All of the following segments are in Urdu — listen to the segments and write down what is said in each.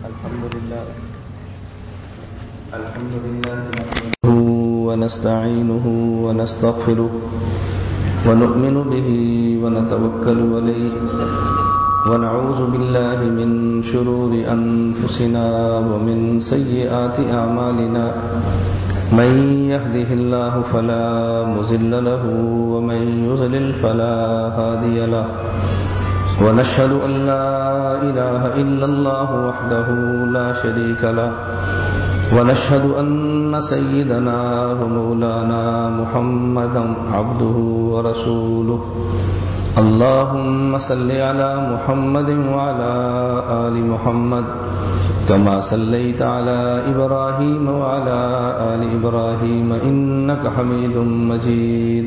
الحمد لله. الحمد لله نحمده ونستعينه ونستغفره ونؤمن به ونتوكل عليه ونعوذ بالله من شرور أنفسنا ومن سيئات أعمالنا. من يهده الله فلا مزل له ومن يزلل فلا هادي له. ونشهد أن لا إله إلا الله وحده لا شريك له، ونشهد أن سيدنا ومولانا محمدا عبده ورسوله. اللهم صل على محمد وعلى آل محمد، كما صليت على إبراهيم وعلى آل إبراهيم، إنك حميد مجيد.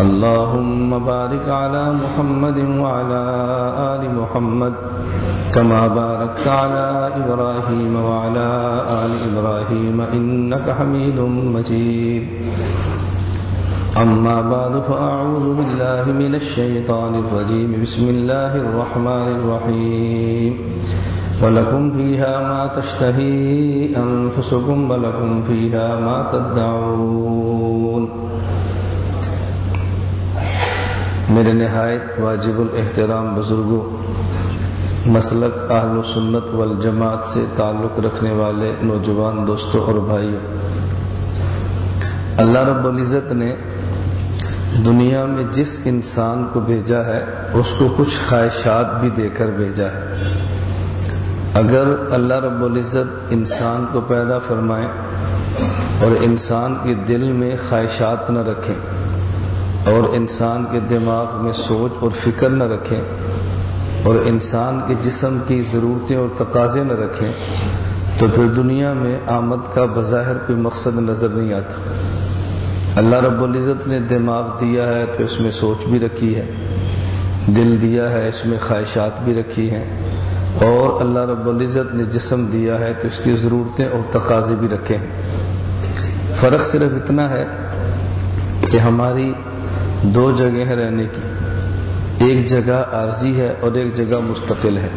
اللهم بارك على محمد وعلى آل محمد كما باركت على إبراهيم وعلى آل إبراهيم إنك حميد مجيد. أما بعد، فأعوذ بالله من الشيطان الرجيم. بسم الله الرحمن الرحيم. ولكم فيها ما تشتهي أنفسكم ولكم فيها ما تدعون. میرے نہایت واجب الاحترام بزرگوں مسلک اہل و سنت والجماعت سے تعلق رکھنے والے نوجوان دوستوں اور بھائیوں اللہ رب العزت نے دنیا میں جس انسان کو بھیجا ہے، اس کو کچھ خواہشات بھی دے کر بھیجا ہے۔ اگر اللہ رب العزت انسان کو پیدا فرمائے اور انسان کے دل میں خواہشات نہ رکھیں اور انسان کے دماغ میں سوچ اور فکر نہ رکھیں اور انسان کے جسم کی ضرورتیں اور تقاضے نہ رکھیں تو پھر دنیا میں آمد کا بظاہر کوئی مقصد نظر نہیں آتا۔ اللہ رب العزت نے دماغ دیا ہے تو اس میں سوچ بھی رکھی ہے، دل دیا ہے، اس میں خواہشات بھی رکھی ہیں۔ اور اللہ رب العزت نے جسم دیا ہے تو اس کی ضرورتیں اور تقاضے بھی رکھے ہیں۔ فرق صرف اتنا ہے کہ ہماری دو جگہ ہیں رہنے کی۔ ایک جگہ عارضی ہے اور ایک جگہ مستقل ہے۔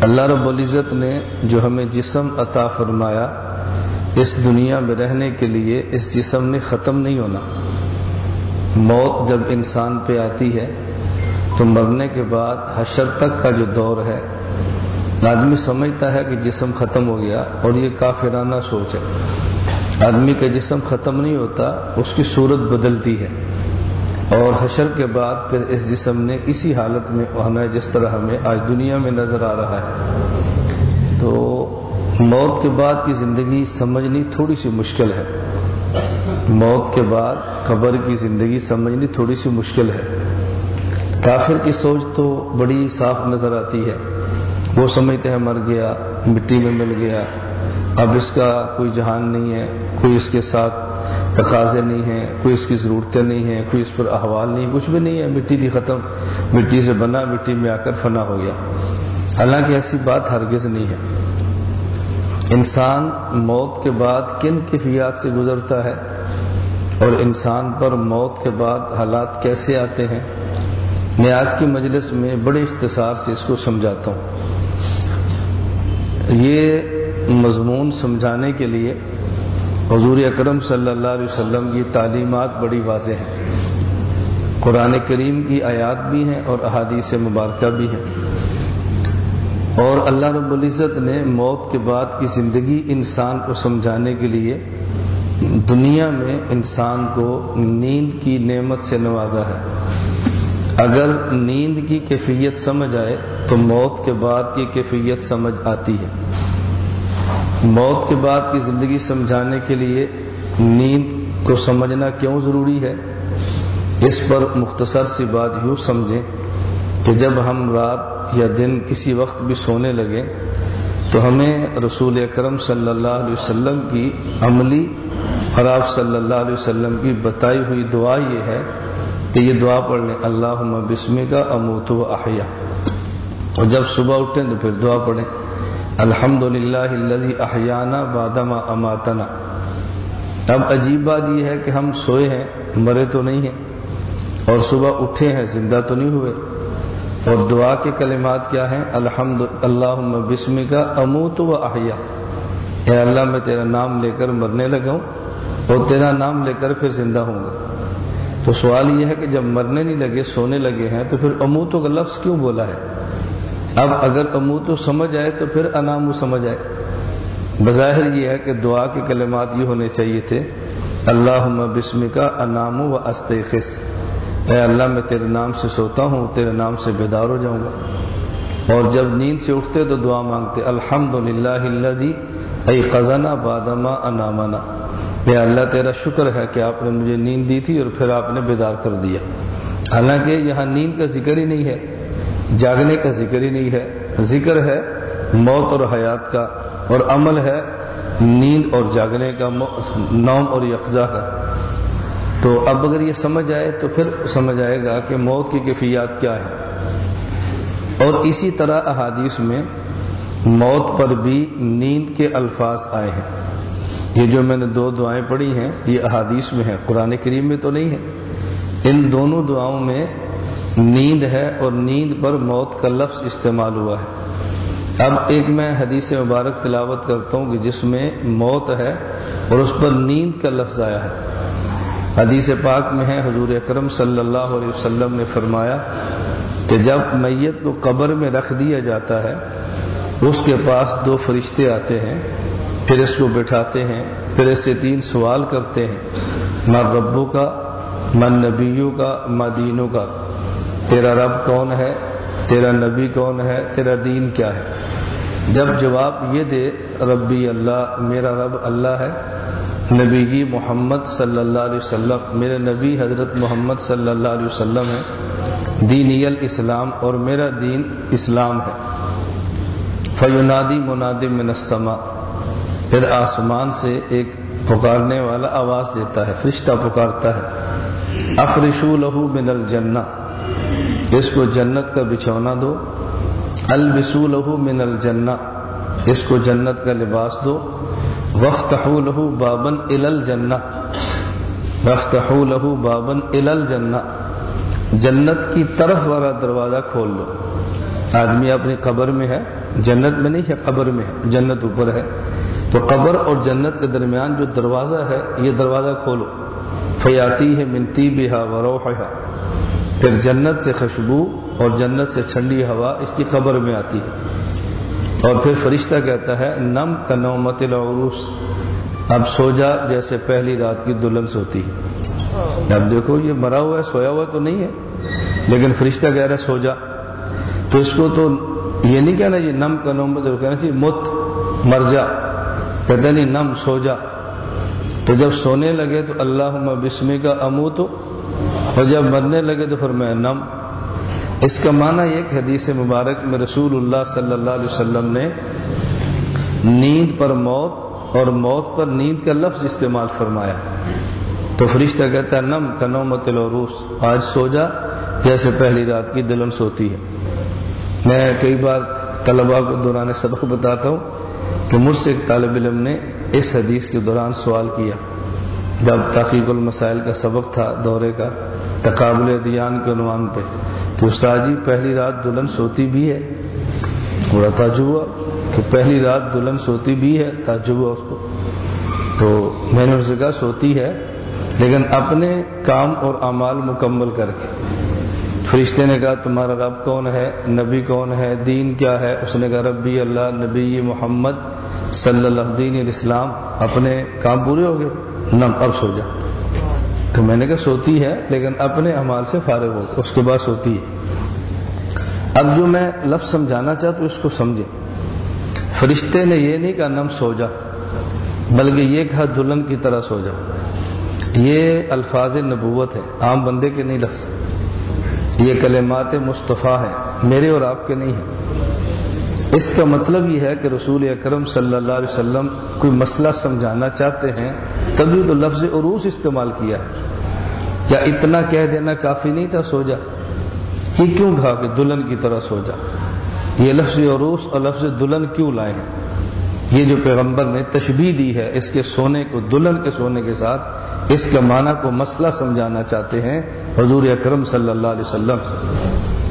اللہ رب العزت نے جو ہمیں جسم عطا فرمایا، اس دنیا میں رہنے کے لیے اس جسم نے ختم نہیں ہونا۔ موت جب انسان پہ آتی ہے، تو مرنے کے بعد حشر تک کا جو دور ہے، آدمی سمجھتا ہے کہ جسم ختم ہو گیا اور یہ کافرانہ سوچ ہے۔ آدمی کا جسم ختم نہیں ہوتا، اس کی صورت بدلتی ہے۔ اور حشر کے بعد پھر اس جسم نے اسی حالت میں ہونا ہے جس طرح ہمیں آج دنیا میں نظر آ رہا ہے۔ تو موت کے بعد کی زندگی سمجھنی تھوڑی سی مشکل ہے۔ موت کے بعد قبر کی زندگی سمجھنی تھوڑی سی مشکل ہے۔ کافر کی سوچ تو بڑی صاف نظر آتی ہے۔ وہ سمجھتے ہیں مر گیا، مٹی میں مل گیا۔ اب اس کا کوئی جہان نہیں ہے، کوئی اس کے ساتھ تقاضے نہیں ہیں، کوئی اس کی ضرورتیں نہیں ہیں، کوئی اس پر احوال نہیں، کچھ بھی نہیں ہے، مٹی تھی ختم، مٹی سے بنا، مٹی میں آ کر فنا ہو گیا۔ حالانکہ ایسی بات ہرگز نہیں ہے۔ انسان موت کے بعد کن کیفیات سے گزرتا ہے؟ اور انسان پر موت کے بعد حالات کیسے آتے ہیں؟ میں آج کی مجلس میں بڑے اختصار سے اس کو سمجھاتا ہوں۔ یہ مضمون سمجھانے کے لیے حضور اکرم صلی اللہ علیہ وسلم کی تعلیمات بڑی واضح ہیں۔ قرآن کریم کی آیات بھی ہیں اور احادیث مبارکہ بھی ہیں۔ اور اللہ رب العزت نے موت کے بعد کی زندگی انسان کو سمجھانے کے لیے دنیا میں انسان کو نیند کی نعمت سے نوازا ہے۔ اگر نیند کی کیفیت سمجھ آئے تو موت کے بعد کی کیفیت سمجھ آتی ہے۔ موت کے بعد کی زندگی سمجھانے کے لیے نیند کو سمجھنا کیوں ضروری ہے؟ اس پر مختصر سی بات یوں سمجھیں کہ جب ہم رات یا دن کسی وقت بھی سونے لگے تو ہمیں رسول اکرم صلی اللہ علیہ وسلم کی عملی اور آپ صلی اللہ علیہ وسلم کی بتائی ہوئی دعا یہ ہے کہ یہ دعا پڑھ لیں اللہ بسمی کا اموت و احیا۔ اور جب صبح اٹھیں تو پھر دعا پڑھیں۔ الحمد للہ احیانہ بادما اماتنا۔ اب عجیب بات یہ ہے کہ ہم سوئے ہیں، مرے تو نہیں ہیں، اور صبح اٹھے ہیں، زندہ تو نہیں ہوئے۔ اور دعا کے کلمات کیا ہیں؟ الحمد اللہ بسم کا اموت و احیا۔ اے اللہ، میں تیرا نام لے کر مرنے لگا ہوں، اور تیرا نام لے کر پھر زندہ ہوں گا۔ تو سوال یہ ہے کہ جب مرنے نہیں لگے، سونے لگے ہیں، تو پھر اموتو کا لفظ کیوں بولا ہے؟ اب اگر اموتو سمجھ آئے تو پھر انامو سمجھ آئے۔ بظاہر یہ ہے کہ دعا کے کلمات یہ ہونے چاہیے تھے اللہ بسم کا انام و استخص اے اللہ، میں تیرے نام سے سوتا ہوں، تیرے نام سے بیدار ہو جاؤں گا۔ اور جب نیند سے اٹھتے تو دعا مانگتے الحمد للہ جی اے قزانہ بادما انامنا۔ اے اللہ، تیرا شکر ہے کہ آپ نے مجھے نیند دی تھی اور پھر آپ نے بیدار کر دیا۔ حالانکہ یہاں نیند کا ذکر ہی نہیں ہے۔ جاگنے کا ذکر ہی نہیں ہے۔ ذکر ہے موت اور حیات کا اور عمل ہے نیند اور جاگنے کا، نوم اور یکزا کا۔ تو اب اگر یہ سمجھ آئے تو پھر سمجھ آئے گا کہ موت کی کیفیات کیا ہے۔ اور اسی طرح احادیث میں موت پر بھی نیند کے الفاظ آئے ہیں۔ یہ جو میں نے دو دعائیں پڑھی ہیں، یہ احادیث میں ہے قرآن کریم میں تو نہیں ہے۔ ان دونوں دعاؤں میں نیند ہے اور نیند پر موت کا لفظ استعمال ہوا ہے۔ اب ایک میں حدیث مبارک تلاوت کرتا ہوں کہ جس میں موت ہے اور اس پر نیند کا لفظ آیا ہے۔ حدیث پاک میں ہے، حضور اکرم صلی اللہ علیہ وسلم نے فرمایا کہ جب میت کو قبر میں رکھ دیا جاتا ہے، اس کے پاس دو فرشتے آتے ہیں، پھر اس کو بٹھاتے ہیں، پھر اس سے تین سوال کرتے ہیں ماں ربو کا من نبیوں کا ماں دینوں کا تیرا رب کون ہے؟ تیرا نبی کون ہے؟ تیرا دین کیا ہے؟ جب جواب یہ دے، ربی اللہ، میرا رب اللہ ہے، نبی محمد صلی اللہ علیہ وسلم، میرے نبی حضرت محمد صلی اللہ علیہ وسلم ہے دینی الاسلام اور میرا دین اسلام ہے۔ فیونادی منادی منسما پھر آسمان سے ایک پکارنے والا آواز دیتا ہے، فرشتہ پکارتا ہے۔ افرشو لہو من الجنہ اس کو جنت کا بچھونا دو۔ البسو لہو من الجنہ۔ اس کو جنت کا لباس دو۔ وقت لہو بابن ال الجنہ وقت لہو بابن ال الجنہ جنت کی طرف والا دروازہ کھول دو۔ آدمی اپنی قبر میں ہے۔ جنت میں نہیں ہے، قبر میں ہے۔ جنت اوپر ہے۔ تو قبر اور جنت کے درمیان جو دروازہ ہے، یہ دروازہ کھولو۔ فیاتی ہے منتی بہا وروحا پھر جنت سے خوشبو اور جنت سے ٹھنڈی ہوا اس کی قبر میں آتی ہے۔ اور پھر فرشتہ کہتا ہے، نم کا نومت العروس۔ اب سو جا جیسے پہلی رات کی دلہن سوتی اب دیکھو، یہ مرا ہوا ہے، سویا ہوا تو نہیں ہے۔ لیکن فرشتہ کہہ رہا ہے، سو جا۔ تو اس کو تو یہ نہیں کہنا، یہ نم کا نومت کہنا چاہیے مت مر جا۔ کہتے نہیں، نم، سو جا۔ تو جب سونے لگے تو اللہ بسمی کا امو تو اور جب مرنے لگے تو پھر میں نم۔ اس کا معنی یہ کہ حدیث مبارک میں رسول اللہ صلی اللہ علیہ وسلم نے نیند پر موت اور موت پر نیند کا لفظ استعمال فرمایا۔ تو فرشتہ کہتا ہے، نم کا نومت العروس۔ آج سو جا جیسے پہلی رات کی دلن سوتی ہے۔ میں کئی بار طلبا کو دوران سبق بتاتا ہوں کہ مجھ سے ایک طالب علم نے اس حدیث کے دوران سوال کیا۔ جب تحقیق المسائل کا سبق تھا دورے کا تقابل دیان کے عنوان پہ کہ استاد جی پہلی رات دلہن سوتی بھی ہے۔ بڑا تعجب ہوا کہ پہلی رات دلہن سوتی بھی ہے، تعجب ہوا اس کو۔ تو میں نے اسے کہا سوتی ہے، لیکن اپنے کام اور اعمال مکمل کر کے۔ فرشتے نے کہا، تمہارا رب کون ہے؟ نبی کون ہے؟ دین کیا ہے؟ اس نے کہا، ربی اللہ، نبی محمد صلی اللہ دین الاسلام اپنے کام پورے ہو گئے۔ نم اب سو جا۔ تو میں نے کہا سوتی ہے، لیکن اپنے امال سے فارغ ہو، اس کے بعد سوتی ہے۔ اب جو میں لفظ سمجھانا چاہتا ہوں، اس کو سمجھے فرشتے نے یہ نہیں کہا نم سو جا، بلکہ یہ کہا دلہن کی طرح سو جا۔ یہ الفاظ نبوت ہے عام بندے کے نہیں لفظ۔ یہ کلمات مصطفیٰ ہیں، میرے اور آپ کے نہیں ہیں۔ اس کا مطلب یہ ہے کہ رسول اکرم صلی اللہ علیہ وسلم کوئی مسئلہ سمجھانا چاہتے ہیں، تبھی تو لفظ عروس استعمال کیا ہے۔ کیا اتنا کہہ دینا کافی نہیں تھا، سو جا۔ ہی کیوں کہا کہ دلہن کی طرح سو جا؟ یہ لفظ عروس اور لفظ دلہن کیوں لائے ہیں؟ یہ جو پیغمبر نے تشبیح دی ہے اس کے سونے کو، دلہن کے سونے کے ساتھ، اس کا معنی کو مسئلہ سمجھانا چاہتے ہیں حضور اکرم صلی اللہ علیہ وسلم۔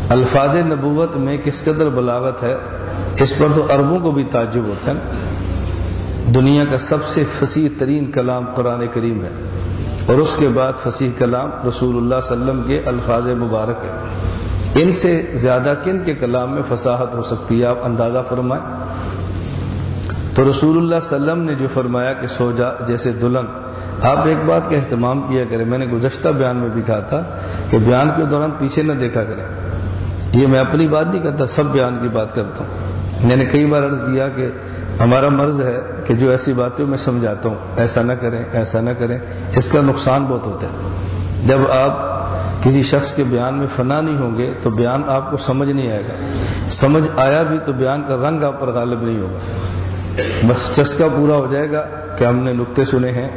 الفاظ نبوت میں کس قدر بلاغت ہے؟ اس پر تو عربوں کو بھی تعجب ہوتا ہے دنیا کا سب سے فصیح ترین کلام قرآن کریم ہے۔ اور اس کے بعد فصیح کلام رسول اللہ صلی اللہ علیہ وسلم کے الفاظ مبارک ہے ان سے زیادہ کن کے کلام میں فصاحت ہو سکتی ہے؟ آپ اندازہ فرمائیں۔ تو رسول اللہ صلی اللہ علیہ وسلم نے جو فرمایا کہ سو جا، جیسے دلہن۔ آپ ایک بات کا اہتمام کیا کریں۔ میں نے گزشتہ بیان میں بھی کہا تھا کہ بیان کے دوران پیچھے نہ دیکھا کریں۔ یہ میں اپنی بات نہیں کرتا، سب بیان کی بات کرتا ہوں۔ میں نے کئی بار عرض کیا کہ ہمارا مرض ہے کہ جو ایسی باتیں میں سمجھاتا ہوں، ایسا نہ کریں، ایسا نہ کریں، اس کا نقصان بہت ہوتا ہے۔ جب آپ کسی شخص کے بیان میں فنا نہیں ہوں گے تو بیان آپ کو سمجھ نہیں آئے گا۔ سمجھ آیا بھی تو بیان کا رنگ آپ پر غالب نہیں ہوگا۔ بس چسکا پورا ہو جائے گا کہ ہم نے نقطے سنے ہیں،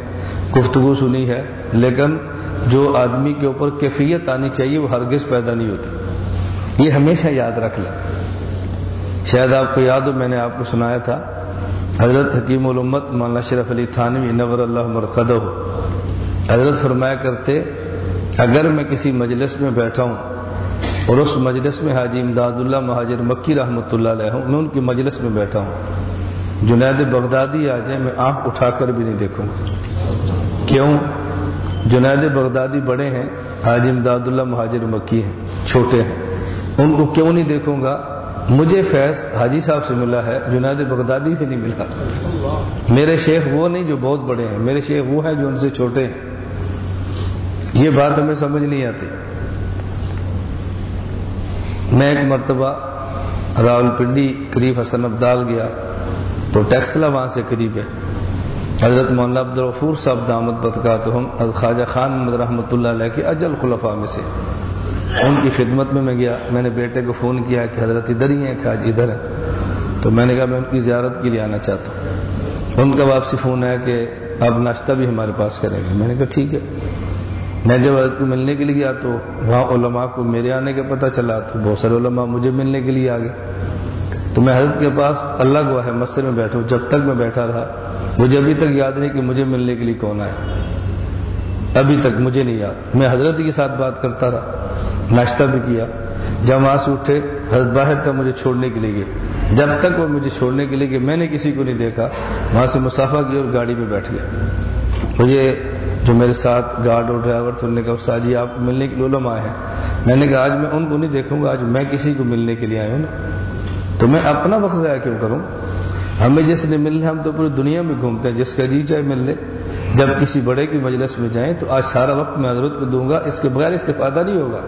گفتگو سنی ہے، لیکن جو آدمی کے اوپر کیفیت آنی چاہیے وہ ہرگز پیدا نہیں ہوتی۔ یہ ہمیشہ یاد رکھ لیں۔ شاید آپ کو یاد ہو، میں نے آپ کو سنایا تھا، حضرت حکیم الامت مولانا شرف علی تھانوی نور اللہ مرقد حضرت فرمایا کرتے، اگر میں کسی مجلس میں بیٹھا ہوں اور اس مجلس میں حاجی امداد اللہ مہاجر مکی رحمۃ اللہ علیہ ہوں، میں ان کی مجلس میں بیٹھا ہوں۔ جنید بغدادی آ جائے میں آنکھ اٹھا کر بھی نہیں دیکھوں گا۔ کیوں؟ جنید بغدادی بڑے ہیں، حاجی امداد اللہ مہاجر مکی ہیں، چھوٹے ہیں۔ ان کو کیوں نہیں دیکھوں گا؟ مجھے فیض حاجی صاحب سے ملا ہے، جنید بغدادی سے نہیں ملا۔ میرے شیخ وہ نہیں جو بہت بڑے ہیں، میرے شیخ وہ ہیں جو ان سے چھوٹے ہیں۔ یہ بات ہمیں سمجھ نہیں آتی۔ میں ایک مرتبہ راول پنڈی قریب حسن ابدال گیا، تو ٹیکسلا وہاں سے قریب ہے۔ حضرت مولانا عبد الغفور صاحب دامت بدکات ہم خواجہ خان محمد رحمۃ اللہ علیہ کے اجل خلفاء میں سے۔ ان کی خدمت میں میں گیا، میں نے بیٹے کو فون کیا کہ حضرت ادھر ہی ہیں کہ آج جی ادھر ہے تو میں نے کہا میں ان کی زیارت کے لیے آنا چاہتا ہوں۔ ان کا واپسی فون آیا کہ آپ ناشتہ بھی ہمارے پاس کریں گے۔ میں نے کہا ٹھیک ہے۔ میں جب حضرت کو ملنے کے لیے گیا تو وہاں علماء کو میرے آنے کا پتہ چلا تو بہت سارے علماء مجھے ملنے کے لیے آ گئے۔ تو میں حضرت کے پاس اللہ گواہ ہے مسجد میں بیٹھوں جب تک میں بیٹھا رہا، مجھے ابھی تک یاد نہیں کہ مجھے ملنے کے لیے کون آئے ابھی تک مجھے نہیں یاد۔ میں حضرت کے ساتھ بات کرتا رہا۔ ناشتہ بھی کیا۔ جب وہاں سے اٹھے، حضرت باہر تک مجھے چھوڑنے کے لیے۔ گئے جب تک وہ مجھے چھوڑنے کے لیے گئے میں نے کسی کو نہیں دیکھا، وہاں سے مسافہ کی اور گاڑی میں بیٹھ گیا۔ مجھے جو میرے ساتھ گارڈ اور ڈرائیور تھے انہوں نے کہا، استاد جی آپ ملنے کے لیے آئے ہیں۔ میں نے کہا، آج میں ان کو نہیں دیکھوں گا، آج میں کسی کو ملنے کے لیے آیا ہوں نا۔ تو میں اپنا وقت ضائع کیوں کروں؟ ہمیں جس نے ملنا ہم تو پوری دنیا میں گھومتے ہیں۔ جس کا جی چاہے مل لے۔ جب کسی بڑے کی مجلس میں جائیں تو آج سارا وقت میں حضرت کو دوں گا، اس کے بغیر استفادہ نہیں ہوگا۔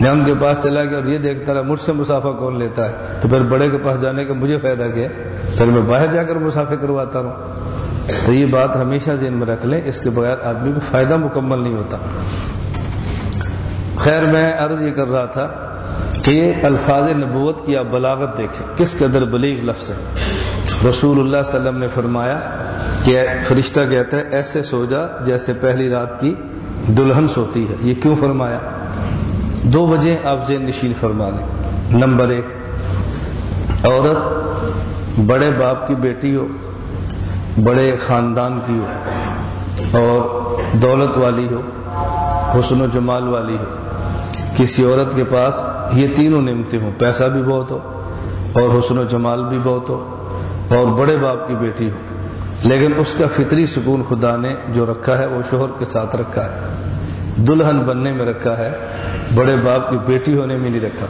میں ان کے پاس چلا گیا اور یہ دیکھتا رہا مجھ سے مسافہ کون لیتا ہے؟ تو پھر بڑے کے پاس جانے کا مجھے فائدہ کیا؟ پھر میں باہر جا کر مسافر کرواتا رہوں۔ تو یہ بات ہمیشہ ذہن میں رکھ لیں، اس کے بغیر آدمی کو فائدہ مکمل نہیں ہوتا۔ خیر، میں عرض یہ کر رہا تھا کہ یہ الفاظ نبوت کی آپ بلاغت دیکھیں۔ کس قدر بلیغ لفظ ہے؟ رسول اللہ صلی اللہ علیہ وسلم نے فرمایا کہ فرشتہ کہتا ہے، ایسے سو جا جیسے پہلی رات کی دلہن سوتی ہے. یہ کیوں فرمایا؟ دو وجہ آپ ذہن نشین فرما لیں. نمبر ایک، عورت بڑے باپ کی بیٹی ہو، بڑے خاندان کی ہو، اور دولت والی ہو، حسن و جمال والی ہو، کسی عورت کے پاس یہ تینوں نعمتیں ہوں، پیسہ بھی بہت ہو اور حسن و جمال بھی بہت ہو، اور بڑے باپ کی بیٹی ہو۔ لیکن اس کا فطری سکون خدا نے جو رکھا ہے وہ شوہر کے ساتھ رکھا ہے۔ دلہن بننے میں رکھا ہے، بڑے باپ کی بیٹی ہونے میں نہیں رکھا۔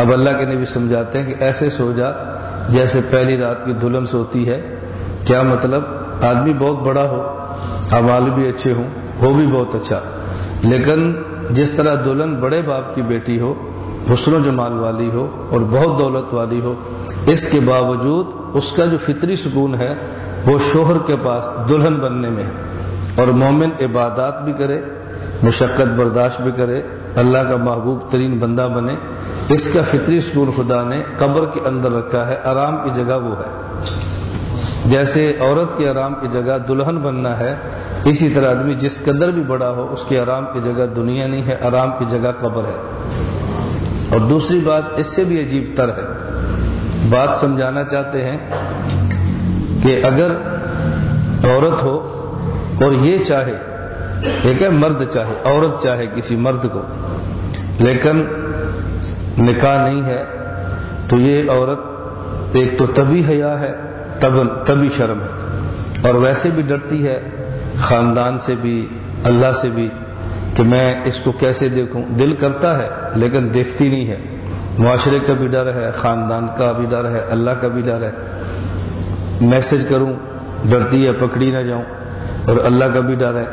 اب اللہ کے نبی سمجھاتے ہیں کہ ایسے سو جا جیسے پہلی رات کی دلہن سوتی ہے۔ کیا مطلب؟ آدمی بہت بڑا ہو امال بھی اچھے ہوں وہ بھی بہت اچھا۔ لیکن جس طرح دلہن بڑے باپ کی بیٹی ہو، حسن و جمال والی ہو اور بہت دولت والی ہو، اس کے باوجود اس کا جو فطری سکون ہے وہ شوہر کے پاس دلہن بننے میں ہے اور مومن عبادات بھی کرے، مشقت برداشت بھی کرے، اللہ کا محبوب ترین بندہ بنے۔ اس کا فطری سکون خدا نے قبر کے اندر رکھا ہے، آرام کی جگہ وہ ہے۔ جیسے عورت کے آرام کی جگہ دلہن بننا ہے، اسی طرح آدمی جس قدر بھی بڑا ہو، اس کے آرام کی جگہ دنیا نہیں ہے، آرام کی جگہ قبر ہے۔ اور دوسری بات، اس سے بھی عجیب تر ہے۔ بات سمجھانا چاہتے ہیں کہ اگر عورت ہو اور یہ چاہے، ایک ہے مرد چاہے، عورت چاہے کسی مرد کو، لیکن نکاح نہیں ہے، تو یہ عورت ایک تو تبھی حیا ہے، تب، تبھی شرم ہے، اور ویسے بھی ڈرتی ہے، خاندان سے بھی، اللہ سے بھی، کہ میں اس کو کیسے دیکھوں؟ دل کرتا ہے، لیکن دیکھتی نہیں ہے۔ معاشرے کا بھی ڈر ہے، خاندان کا بھی ڈر ہے، اللہ کا بھی ڈر ہے۔ میسج کروں، ڈرتی ہے، پکڑی نہ جاؤں۔ اور اللہ کا بھی ڈر ہے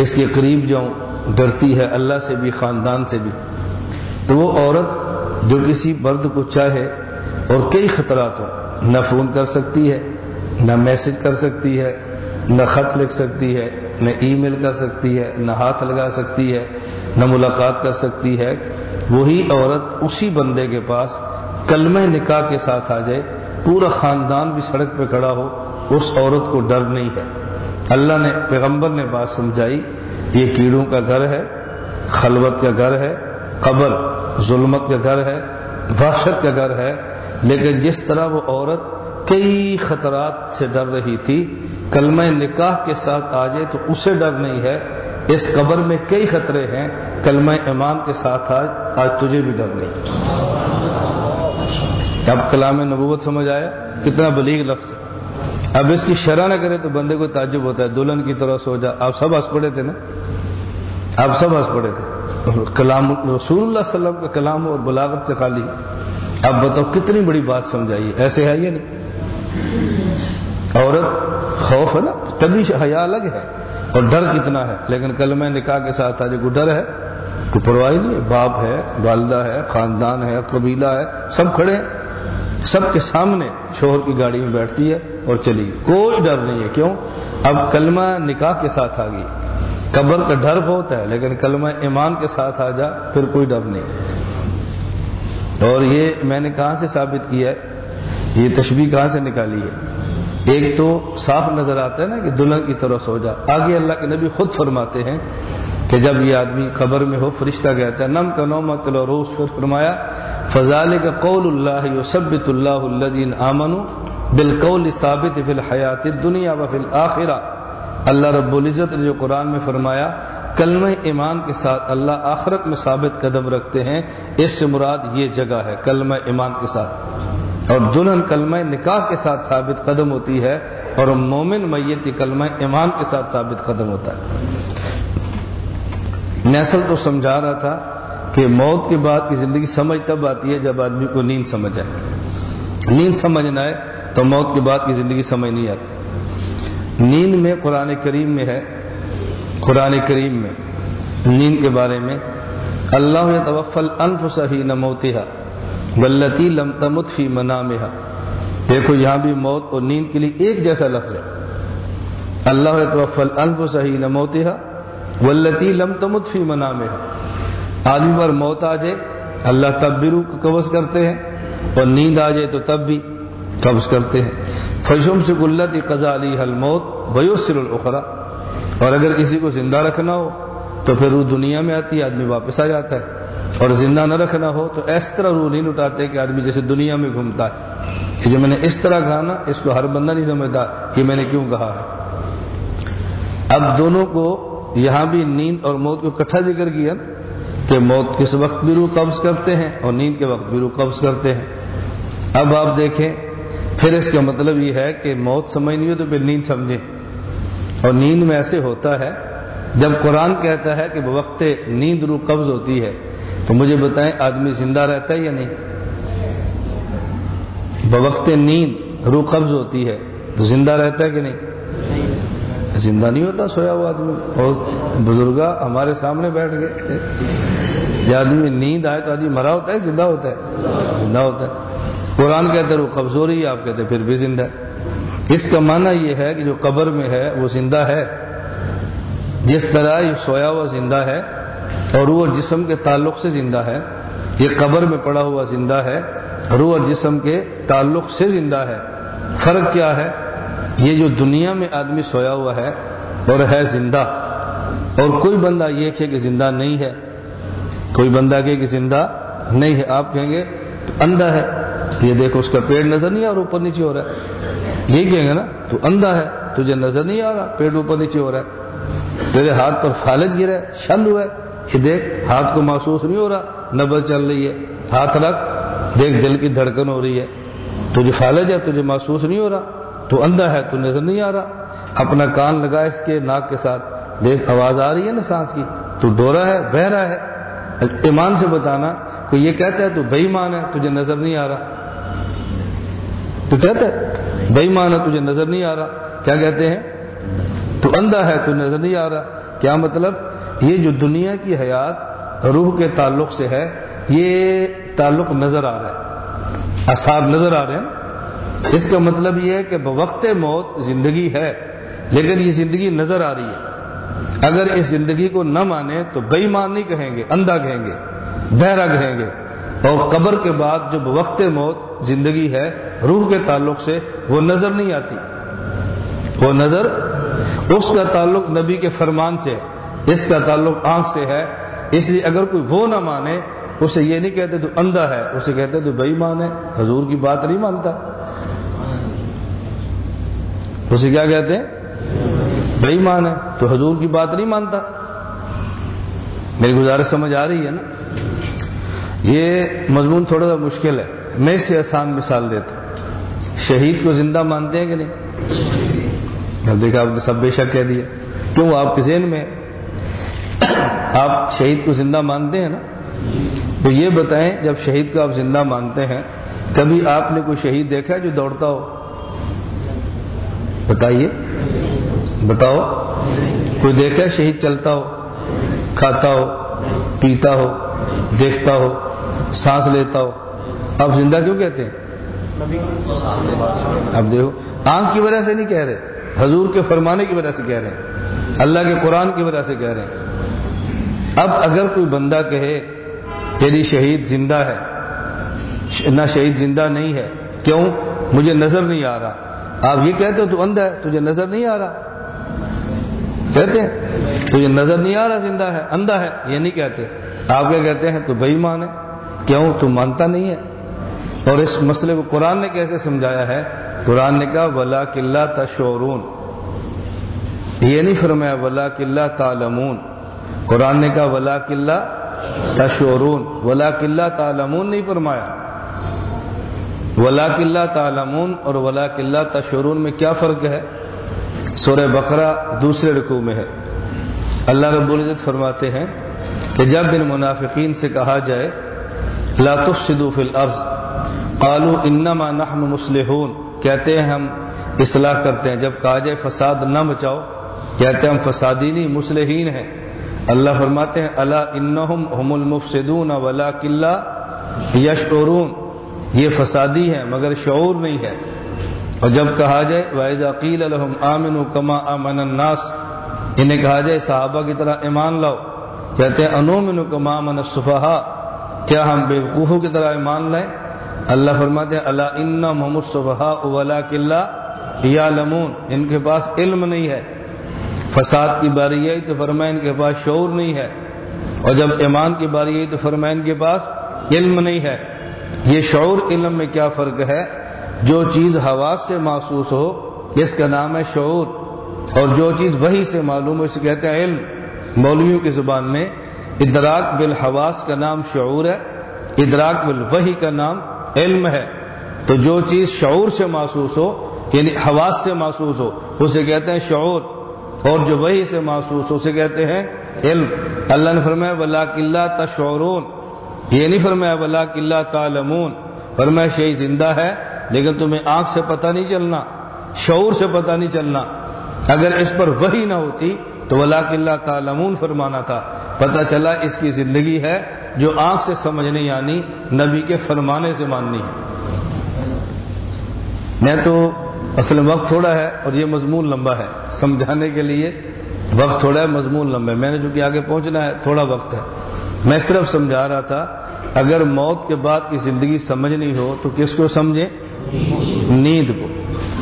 اس کے قریب جاؤں، ڈرتی ہے اللہ سے بھی، خاندان سے بھی۔ تو وہ عورت جو کسی مرد کو چاہے اور کئی خطرات ہوں، نہ فون کر سکتی ہے، نہ میسج کر سکتی ہے، نہ خط لکھ سکتی ہے، نہ ای میل کر سکتی ہے، نہ ہاتھ لگا سکتی ہے، نہ ملاقات کر سکتی ہے۔ وہی عورت اسی بندے کے پاس کلمہ نکاح کے ساتھ آ جائے پورا خاندان بھی سڑک پہ کھڑا ہو، اس عورت کو ڈر نہیں ہے۔ اللہ نے، پیغمبر نے بات سمجھائی، یہ کیڑوں کا گھر ہے، خلوت کا گھر ہے، قبر، ظلمت کا گھر ہے، وحشت کا گھر ہے۔ لیکن جس طرح وہ عورت کئی خطرات سے ڈر رہی تھی، کلمہ نکاح کے ساتھ آ جائے تو اسے ڈر نہیں ہے۔ اس قبر میں کئی خطرے ہیں، کلمہ ایمان کے ساتھ آج آج تجھے بھی ڈر نہیں۔ اب کلام نبوت سمجھ آیا، کتنا بلیغ لفظ ہے۔ اب اس کی شرح نہ کرے تو بندے کو تعجب ہوتا ہے، دلہن کی طرح سو جا۔ آپ سب ہنس پڑے تھے نا؟ آپ سب ہنس پڑے تھے۔ کلام، رسول اللہ علیہ وسلم کا کلام اور بلاغت سے خالی۔ اب بتاؤ، کتنی بڑی بات سمجھائیے ایسے ہے یہ نہیں؟ عورت خوف ہے نا؟ تبھی حیا الگ ہے اور ڈر کتنا ہے۔ لیکن کل میں نکاح کے ساتھ آج کو ڈر ہے، کوئی پرواہ نہیں باپ ہے، والدہ ہے، خاندان ہے، قبیلہ ہے، سب کھڑے ہیں۔ سب کے سامنے شوہر کی گاڑی میں بیٹھتی ہے اور چلی گئی۔ کوئی ڈر نہیں ہے، کیوں؟ اب کلمہ نکاح کے ساتھ آ گئی۔ قبر کا ڈر بہت ہے، لیکن کلمہ ایمان کے ساتھ آ جا، پھر کوئی ڈر نہیں۔ اور یہ میں نے کہاں سے ثابت کیا ہے؟ یہ تشبیح کہاں سے نکالی ہے؟ ایک تو صاف نظر آتا ہے نا کہ دلہن کی طرف سو جا۔ آگے اللہ کے نبی خود فرماتے ہیں کہ جب یہ آدمی قبر میں ہو، فرشتہ کہتا ہے، نم کا نومت روس پھر فرمایا فضال کا قول اللہ سبت اللہ الدین آمن بالقول ثابت فی الحیات دنیا و فی الآخرہ اللہ رب العزت نے جو قرآن میں فرمایا، کلمہ ایمان کے ساتھ اللہ آخرت میں ثابت قدم رکھتے ہیں، اس سے مراد یہ جگہ ہے، کلمہ ایمان کے ساتھ۔ اور دلہن کلمہ نکاح کے ساتھ ثابت قدم ہوتی ہے، اور مومن میتی کلمہ ایمان کے ساتھ ثابت قدم ہوتا ہے۔ نیسل تو سمجھا رہا تھا کہ موت کے بعد کی زندگی سمجھ تب آتی ہے جب آدمی کو نیند سمجھ آئے۔ نیند سمجھنا ہے تو موت کے بعد کی زندگی سمجھ نہیں آتی۔ نیند میں قرآن کریم میں ہے۔ قرآن کریم میں۔ نیند کے بارے میں۔ اللہ توفل انف صحیح نہ موتیہ بلتی لم تمت فی منامہ دیکھو یہاں بھی موت اور نیند کے لیے ایک جیسا لفظ ہے۔ اللہ توفل انف صحیح نہ موتیہ ولتی لم تمت فی منامہ آدمی پر موت آ جائے، اللہ تب بھی روح قبض کرتے ہیں اور نیند آ جائے تو تب بھی قبض کرتے ہیں۔ فشم سے گلت قزا علی حل موت بیوسر الخرا اور اگر کسی کو زندہ رکھنا ہو تو پھر روح دنیا میں آتی ہے، آدمی واپس آ جاتا ہے۔ اور زندہ نہ رکھنا ہو تو اس طرح روح نہیں لٹاتے کہ آدمی جیسے دنیا میں گھومتا ہے۔ کہ جو میں نے اس طرح کہا نا، اس کو ہر بندہ نہیں سمجھتا کہ میں نے کیوں کہا ہے۔ اب دونوں کو یہاں بھی نیند اور موت کو کٹھا ذکر کیا۔ نا کہ موت کس وقت بھی روح قبض کرتے ہیں اور نیند کے وقت بھی روح قبض کرتے ہیں۔ اب آپ دیکھیں، پھر اس کا مطلب یہ ہے کہ موت سمجھ نہیں ہو تو پھر نیند سمجھیں۔ اور نیند میں ایسے ہوتا ہے، جب قرآن کہتا ہے کہ وقت نیند روح قبض ہوتی ہے، تو مجھے بتائیں آدمی زندہ رہتا ہے یا نہیں؟ بوقت نیند روح قبض ہوتی ہے، تو زندہ رہتا ہے کہ نہیں؟ زندہ نہیں ہوتا، سویا ہوا آدمی۔ اور بزرگا ہمارے سامنے بیٹھ گئے یہ آدمی نیند آئے تو آدمی مرا ہوتا ہے، زندہ ہوتا ہے۔ زندہ ہوتا ہے۔ قرآن کہتے وہ قبض ہو رہی ہے، آپ کہتے پھر بھی زندہ ہے۔ اس کا معنی یہ ہے کہ جو قبر میں ہے، وہ زندہ ہے۔ جس طرح یہ سویا ہوا زندہ ہے اور وہ جسم کے تعلق سے زندہ ہے، یہ قبر میں پڑا ہوا زندہ ہے روح اور جسم کے تعلق سے زندہ ہے۔ فرق کیا ہے؟ یہ جو دنیا میں آدمی سویا ہوا ہے اور ہے زندہ، اور کوئی بندہ یہ کہ کہ زندہ نہیں ہے، کوئی بندہ کہ کہ زندہ نہیں ہے، آپ کہیں گے اندھا ہے، یہ دیکھو اس کا پیڑ نظر نہیں اور اوپر نیچے ہو رہا ہے۔ یہی کہیں گے نا، تو اندھا ہے، تجھے نظر نہیں آ رہا، پیڑ اوپر نیچے ہو رہا ہے۔ تیرے ہاتھ پر فالج گرا ہے، شل ہوا ہے۔ یہ دیکھ، ہاتھ کو محسوس نہیں ہو رہا نبل چل رہی ہے۔ ہاتھ رکھ، دیکھ دل کی دھڑکن ہو رہی ہے۔ تجھے فالج ہے، تجھے محسوس نہیں ہو رہا۔ تو اندھا ہے، تو نظر نہیں آ رہا۔ اپنا کان لگا اس کے ناک کے ساتھ۔ دیکھ، آواز آ رہی ہے نا سانس کی۔ تو ڈورا ہے، بہ رہا ہے۔ ایمان سے بتانا کوئی یہ کہتا ہے تو بے مان ہے، تجھے نظر نہیں آ رہا۔ تو کہتا ہے بے مان ہے، تجھے نظر نہیں آ رہا۔ کیا کہتے ہیں؟ تو اندھا ہے، تو نظر نہیں آ رہا۔ کیا مطلب؟ یہ جو دنیا کی حیات روح کے تعلق سے ہے، یہ تعلق نظر آ رہا ہے۔ اصاب نظر آ رہے ہیں۔ اس کا مطلب یہ ہے کہ بوقت موت زندگی ہے، لیکن یہ زندگی نظر آ رہی ہے۔ اگر اس زندگی کو نہ مانے تو بے مان نہیں کہیں گے، اندھا کہیں گے، بہرا کہیں گے۔ اور قبر کے بعد جب وقت موت زندگی ہے، روح کے تعلق سے وہ نظر نہیں آتی۔ وہ نظر اس کا تعلق نبی کے فرمان سے ہے، اس کا تعلق آنکھ سے ہے۔ اس لیے اگر کوئی وہ نہ مانے، اسے یہ نہیں کہتے تو اندھا ہے، اسے کہتے تو بئی مان ہے۔ حضور کی بات نہیں مانتا۔ اسے کیا کہتے ہیں؟ بئی مان ہے۔ تو حضور کی بات نہیں مانتا۔ میری گزارش سمجھ آ رہی ہے نا؟ یہ مضمون تھوڑا سا مشکل ہے۔ میں اس سے آسان مثال دیتا ہوں۔ شہید کو زندہ مانتے ہیں کہ نہیں؟ اب دیکھا، آپ نے سب بے شک کہہ دیا۔ کیوں؟ آپ کے ذہن میں آپ شہید کو زندہ مانتے ہیں نا؟ تو یہ بتائیں، جب شہید کو آپ زندہ مانتے ہیں، کبھی آپ نے کوئی شہید دیکھا جو دوڑتا ہو؟ بتائیے۔ بتاؤ۔ کوئی دیکھا شہید چلتا ہو، کھاتا ہو، پیتا ہو، دیکھتا ہو، سانس لیتا ہو۔ آپ زندہ کیوں کہتے ہیں؟ اب دیکھو، آنکھ کی وجہ سے نہیں کہہ رہے، حضور کے فرمانے کی وجہ سے کہہ رہے ہیں، اللہ کے قرآن کی وجہ سے کہہ رہے ہیں۔ اب اگر کوئی بندہ کہے کہ شہید زندہ ہے، نہ شہید زندہ نہیں ہے، کیوں؟ مجھے نظر نہیں آ رہا۔ آپ یہ کہتے ہو تو اندھا ہے، تجھے نظر نہیں آ رہا۔ کہتے ہیں، تجھے نظر نہیں آ رہا، زندہ ہے، اندھا ہے، یہ نہیں کہتے۔ آپ کیا کہتے ہیں، تو بھائی مان ہے۔ کیوں؟ تو مانتا نہیں ہے۔ اور اس مسئلے کو قرآن نے کیسے سمجھایا ہے؟ قرآن نے کہا ولا قلعہ تشورون یہ نہیں فرمایا ولا قلعہ تالمون قرآن نے کہا ولا قلعہ تشورون ولا قلعہ تالمون نہیں فرمایا۔ ولا قلعہ تالمون اور ولا قلعہ تشورون میں کیا فرق ہے؟ سورہ بقرہ دوسرے رکوع میں ہے۔ اللہ رب العزت فرماتے ہیں کہ جب ان منافقین سے کہا جائے، لا تفسدوا فی الارض، قالوا انما نحن مصلحون، کہتے ہیں ہم اصلاح کرتے ہیں۔ جب کہا جائے فساد نہ بچاؤ کہتے ہیں ہم فسادی نہیں مسلحین ہیں۔ اللہ فرماتے ہیں اللہ انہم هم المفسدون ولا قلہ یشعرون۔ یہ فسادی ہے، مگر شعور نہیں ہے۔ اور جب کہا جائے وائزا قیل الحم آمن کما امن الناس، انہیں کہا جائے، صحابہ کی طرح ایمان لاؤ۔ کہتے ہیں انومن کما من الصفحا کیا ہم بے وقوفوں کی طرح ایمان لائیں؟ اللہ فرماتے ہیں اللہ ان محمد صبح ولا قلعہ یا لمون ان کے پاس علم نہیں ہے۔ فساد کی باری آئی تو فرمائے ان کے پاس شعور نہیں ہے۔ اور جب ایمان کی باری آئی تو فرمائے ان کے پاس علم نہیں ہے۔ یہ شعور علم میں کیا فرق ہے؟ جو چیز حواس سے محسوس ہو، اس کا نام ہے شعور، اور جو چیز وہی سے معلوم ہو اسے کہتے ہیں علم۔ مولویوں کی زبان میں ادراک بالحواس کا نام شعور ہے، ادراک بالوحی کا نام علم ہے۔ تو جو چیز شعور سے محسوس ہو یعنی حواس سے محسوس ہو، اسے کہتے ہیں شعور، اور جو وہی سے محسوس ہو، اسے کہتے ہیں علم۔ اللہ نے فرمایا ولا قلعہ تشعرون۔ یہ نہیں فرمایا، ولا قلعہ تعلمون. فرمایا شہی زندہ ہے، لیکن تمہیں آنکھ سے پتہ نہیں چلنا، شعور سے پتہ نہیں چلنا. اگر اس پر وہی نہ ہوتی، تو ولا قلعہ تعلمون فرمانا تھا۔ پتہ چلا، اس کی زندگی ہے جو آنکھ سے سمجھ نہیں آنی یعنی نبی کے فرمانے سے ماننی ہے۔ میں تو اصل وقت تھوڑا ہے اور یہ مضمون لمبا ہے۔ سمجھانے کے لیے وقت تھوڑا ہے، مضمون لمبا ہے۔ میں نے جو کہ آگے پہنچنا ہے، تھوڑا وقت ہے۔ میں صرف سمجھا رہا تھا، اگر موت کے بعد کی زندگی سمجھنی ہو تو کس کو سمجھیں؟ نیند کو۔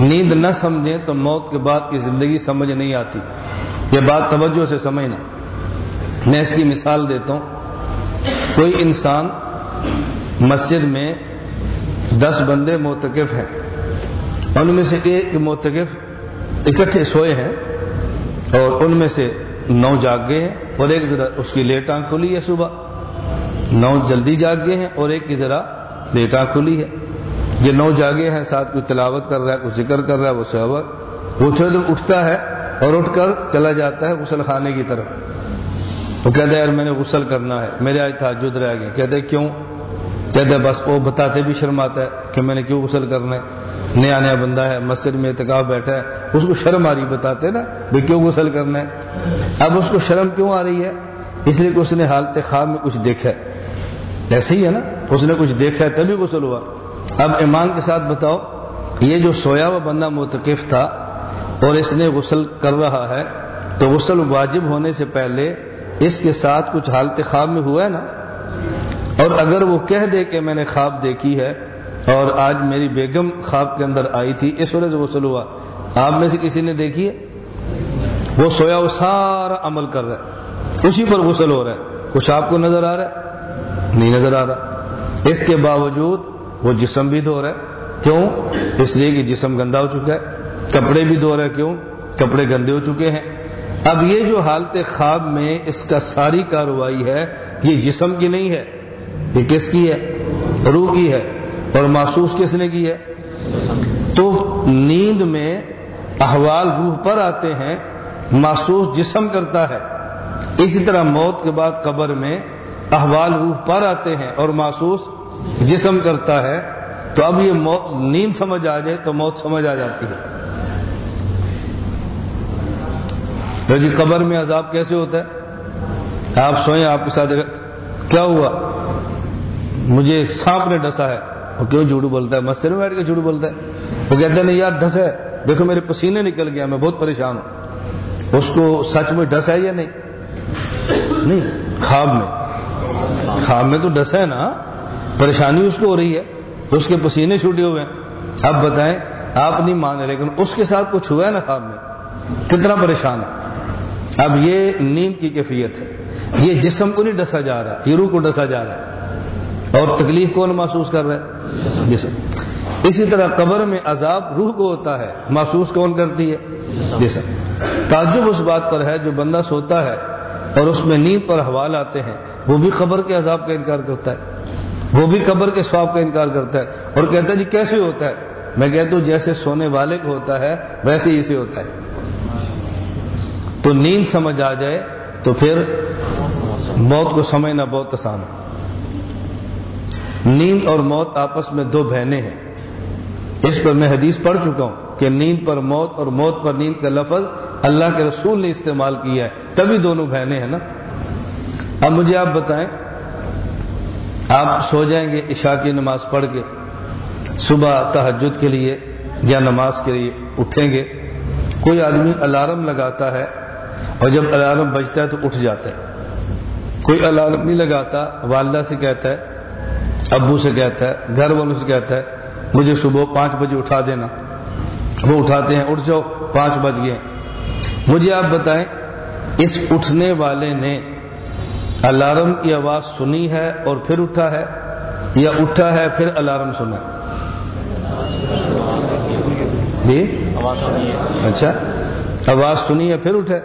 نیند نہ سمجھیں تو موت کے بعد کی زندگی سمجھ نہیں آتی۔ یہ بات توجہ سے سمجھنا۔ میں اس کی مثال دیتا ہوں۔ کوئی انسان مسجد میں دس بندے موتقف ہیں۔ ان میں سے ایک موتقف اکٹھے سوئے ہیں اور ان میں سے نو جاگ گئے ہیں اور ایک ذرا اس کی لیٹ آنکھ کھلی ہے صبح۔ نو جلدی جاگ گئے ہیں اور ایک کی ذرا لیٹا کھلی ہے۔ یہ نو جاگے ہیں، ساتھ کوئی تلاوت کر رہا ہے، کوئی ذکر کر رہا ہے، وہ صحبت وہ تھوڑی دیر اٹھتا ہے اور اٹھ کر چلا جاتا ہے غسل خانے کی طرف۔ وہ کہتے ہیں یار، میں نے غسل کرنا ہے، میرے آج تحجد رہ گئے۔ کہتے کیوں؟ کہتے بس وہ بتاتے بھی شرم آتا ہے کہ میں نے کیوں غسل کرنا ہے؟ نیا نیا بندہ ہے، مسجد میں اعتکاف بیٹھا ہے، اس کو شرم آ رہی، بتاتے نا بھائی کیوں غسل کرنا ہے؟ اب اس کو شرم کیوں آ رہی ہے؟ اس لیے کہ اس نے حالت خواب میں کچھ دیکھا ہے۔ ایسے ہی ہے نا، اس نے کچھ دیکھا ہے تبھی غسل ہوا۔ اب ایمان کے ساتھ بتاؤ، یہ جو سویا ہوا بندہ متقف تھا اور اس نے غسل کر رہا ہے، تو غسل واجب ہونے سے پہلے اس کے ساتھ کچھ حالت خواب میں ہوا ہے نا؟ اور اگر وہ کہہ دے کہ میں نے خواب دیکھی ہے اور آج میری بیگم خواب کے اندر آئی تھی، اس وجہ سے غسل ہوا آپ میں سے کسی نے دیکھی ہے؟ وہ سویا، وہ سارا عمل کر رہا ہے۔ اسی پر غسل ہو رہا ہے۔ کچھ آپ کو نظر آ رہا ہے؟ نہیں نظر آ رہا۔ اس کے باوجود وہ جسم بھی دھو رہا ہے۔ کیوں؟ اس لیے کہ جسم گندا ہو چکا ہے۔ کپڑے بھی دھو رہا ہے۔ کیوں؟ کپڑے گندے ہو چکے ہیں۔ اب یہ جو حالت خواب میں اس کا ساری کاروائی ہے، یہ جسم کی نہیں ہے۔ یہ کس کی ہے؟ روح کی ہے۔ اور محسوس کس نے کی ہے؟ تو نیند میں احوال روح پر آتے ہیں، محسوس جسم کرتا ہے۔ اسی طرح موت کے بعد قبر میں احوال روح پر آتے ہیں اور محسوس جسم کرتا ہے۔ تو اب یہ نیند سمجھ آ جائے تو موت سمجھ آ جاتی ہے۔ تو جی قبر میں عذاب کیسے ہوتا ہے؟ آپ سوئیں، آپ کے ساتھ کیا ہوا؟ مجھے ایک سانپ نے ڈسا ہے۔ وہ کیوں جھوٹ بولتا ہے؟ مسجد میں بیٹھ کے جھوٹ بولتا ہے۔ وہ کہتے ہیں، نہیں یار ڈس ہے دیکھو میرے پسینے نکل گیا، میں بہت پریشان ہوں۔ اس کو سچ میں ڈس ہے یا نہیں؟ نہیں، خواب میں۔ خواب میں تو ڈس ہے نا۔ پریشانی اس کو ہو رہی ہے۔ اس کے پسینے چھوٹے ہوئے ہیں۔ اب بتائیں، آپ نہیں مانے لیکن اس کے ساتھ کچھ ہوا ہے نا خواب میں؟ کتنا پریشان ہے۔ اب یہ نیند کی کیفیت ہے۔ یہ جسم کو نہیں ڈسا جا رہا، یہ روح کو ڈسا جا رہا ہے۔ اور تکلیف کون محسوس کر رہا ہے؟ جسم اسی طرح قبر میں عذاب روح کو ہوتا ہے، محسوس کون کرتی ہے؟ جسم تعجب اس بات پر ہے جو بندہ سوتا ہے اور اس میں نیند پر حوال آتے ہیں، وہ بھی قبر کے عذاب کا انکار کرتا ہے۔ وہ بھی قبر کے سواب کا انکار کرتا ہے اور کہتا ہے جی کیسے ہوتا ہے؟ میں کہتا ہوں، جیسے سونے والے کو ہوتا ہے، ویسے ہی اسے ہوتا ہے۔ تو نیند سمجھ آ جائے تو پھر موت کو سمجھنا بہت آسان ہے۔ نیند اور موت آپس میں دو بہنیں ہیں۔ اس پر میں حدیث پڑھ چکا ہوں کہ نیند پر موت اور موت پر نیند کا لفظ اللہ کے رسول نے استعمال کیا ہے۔ تبھی دونوں بہنیں ہیں نا۔ اب مجھے آپ بتائیں، آپ سو جائیں گے عشاء کی نماز پڑھ کے، صبح تحجد کے لیے یا نماز کے لیے اٹھیں گے۔ کوئی آدمی الارم لگاتا ہے اور جب الارم بجتا ہے تو اٹھ جاتا ہے۔ کوئی الارم نہیں لگاتا، والدہ سے کہتا ہے ابو سے کہتا ہے، گھر والوں سے کہتا ہے، مجھے صبح پانچ بجے اٹھا دینا۔ وہ اٹھاتے ہیں، اٹھ جاؤ، پانچ بج گئے۔ مجھے آپ بتائیں، اس اٹھنے والے نے الارم کی آواز سنی ہے اور پھر اٹھا ہے؟ یا اٹھا ہے، پھر الارم سنا جی؟ اچھا۔ آواز سنی ہے، پھر اٹھے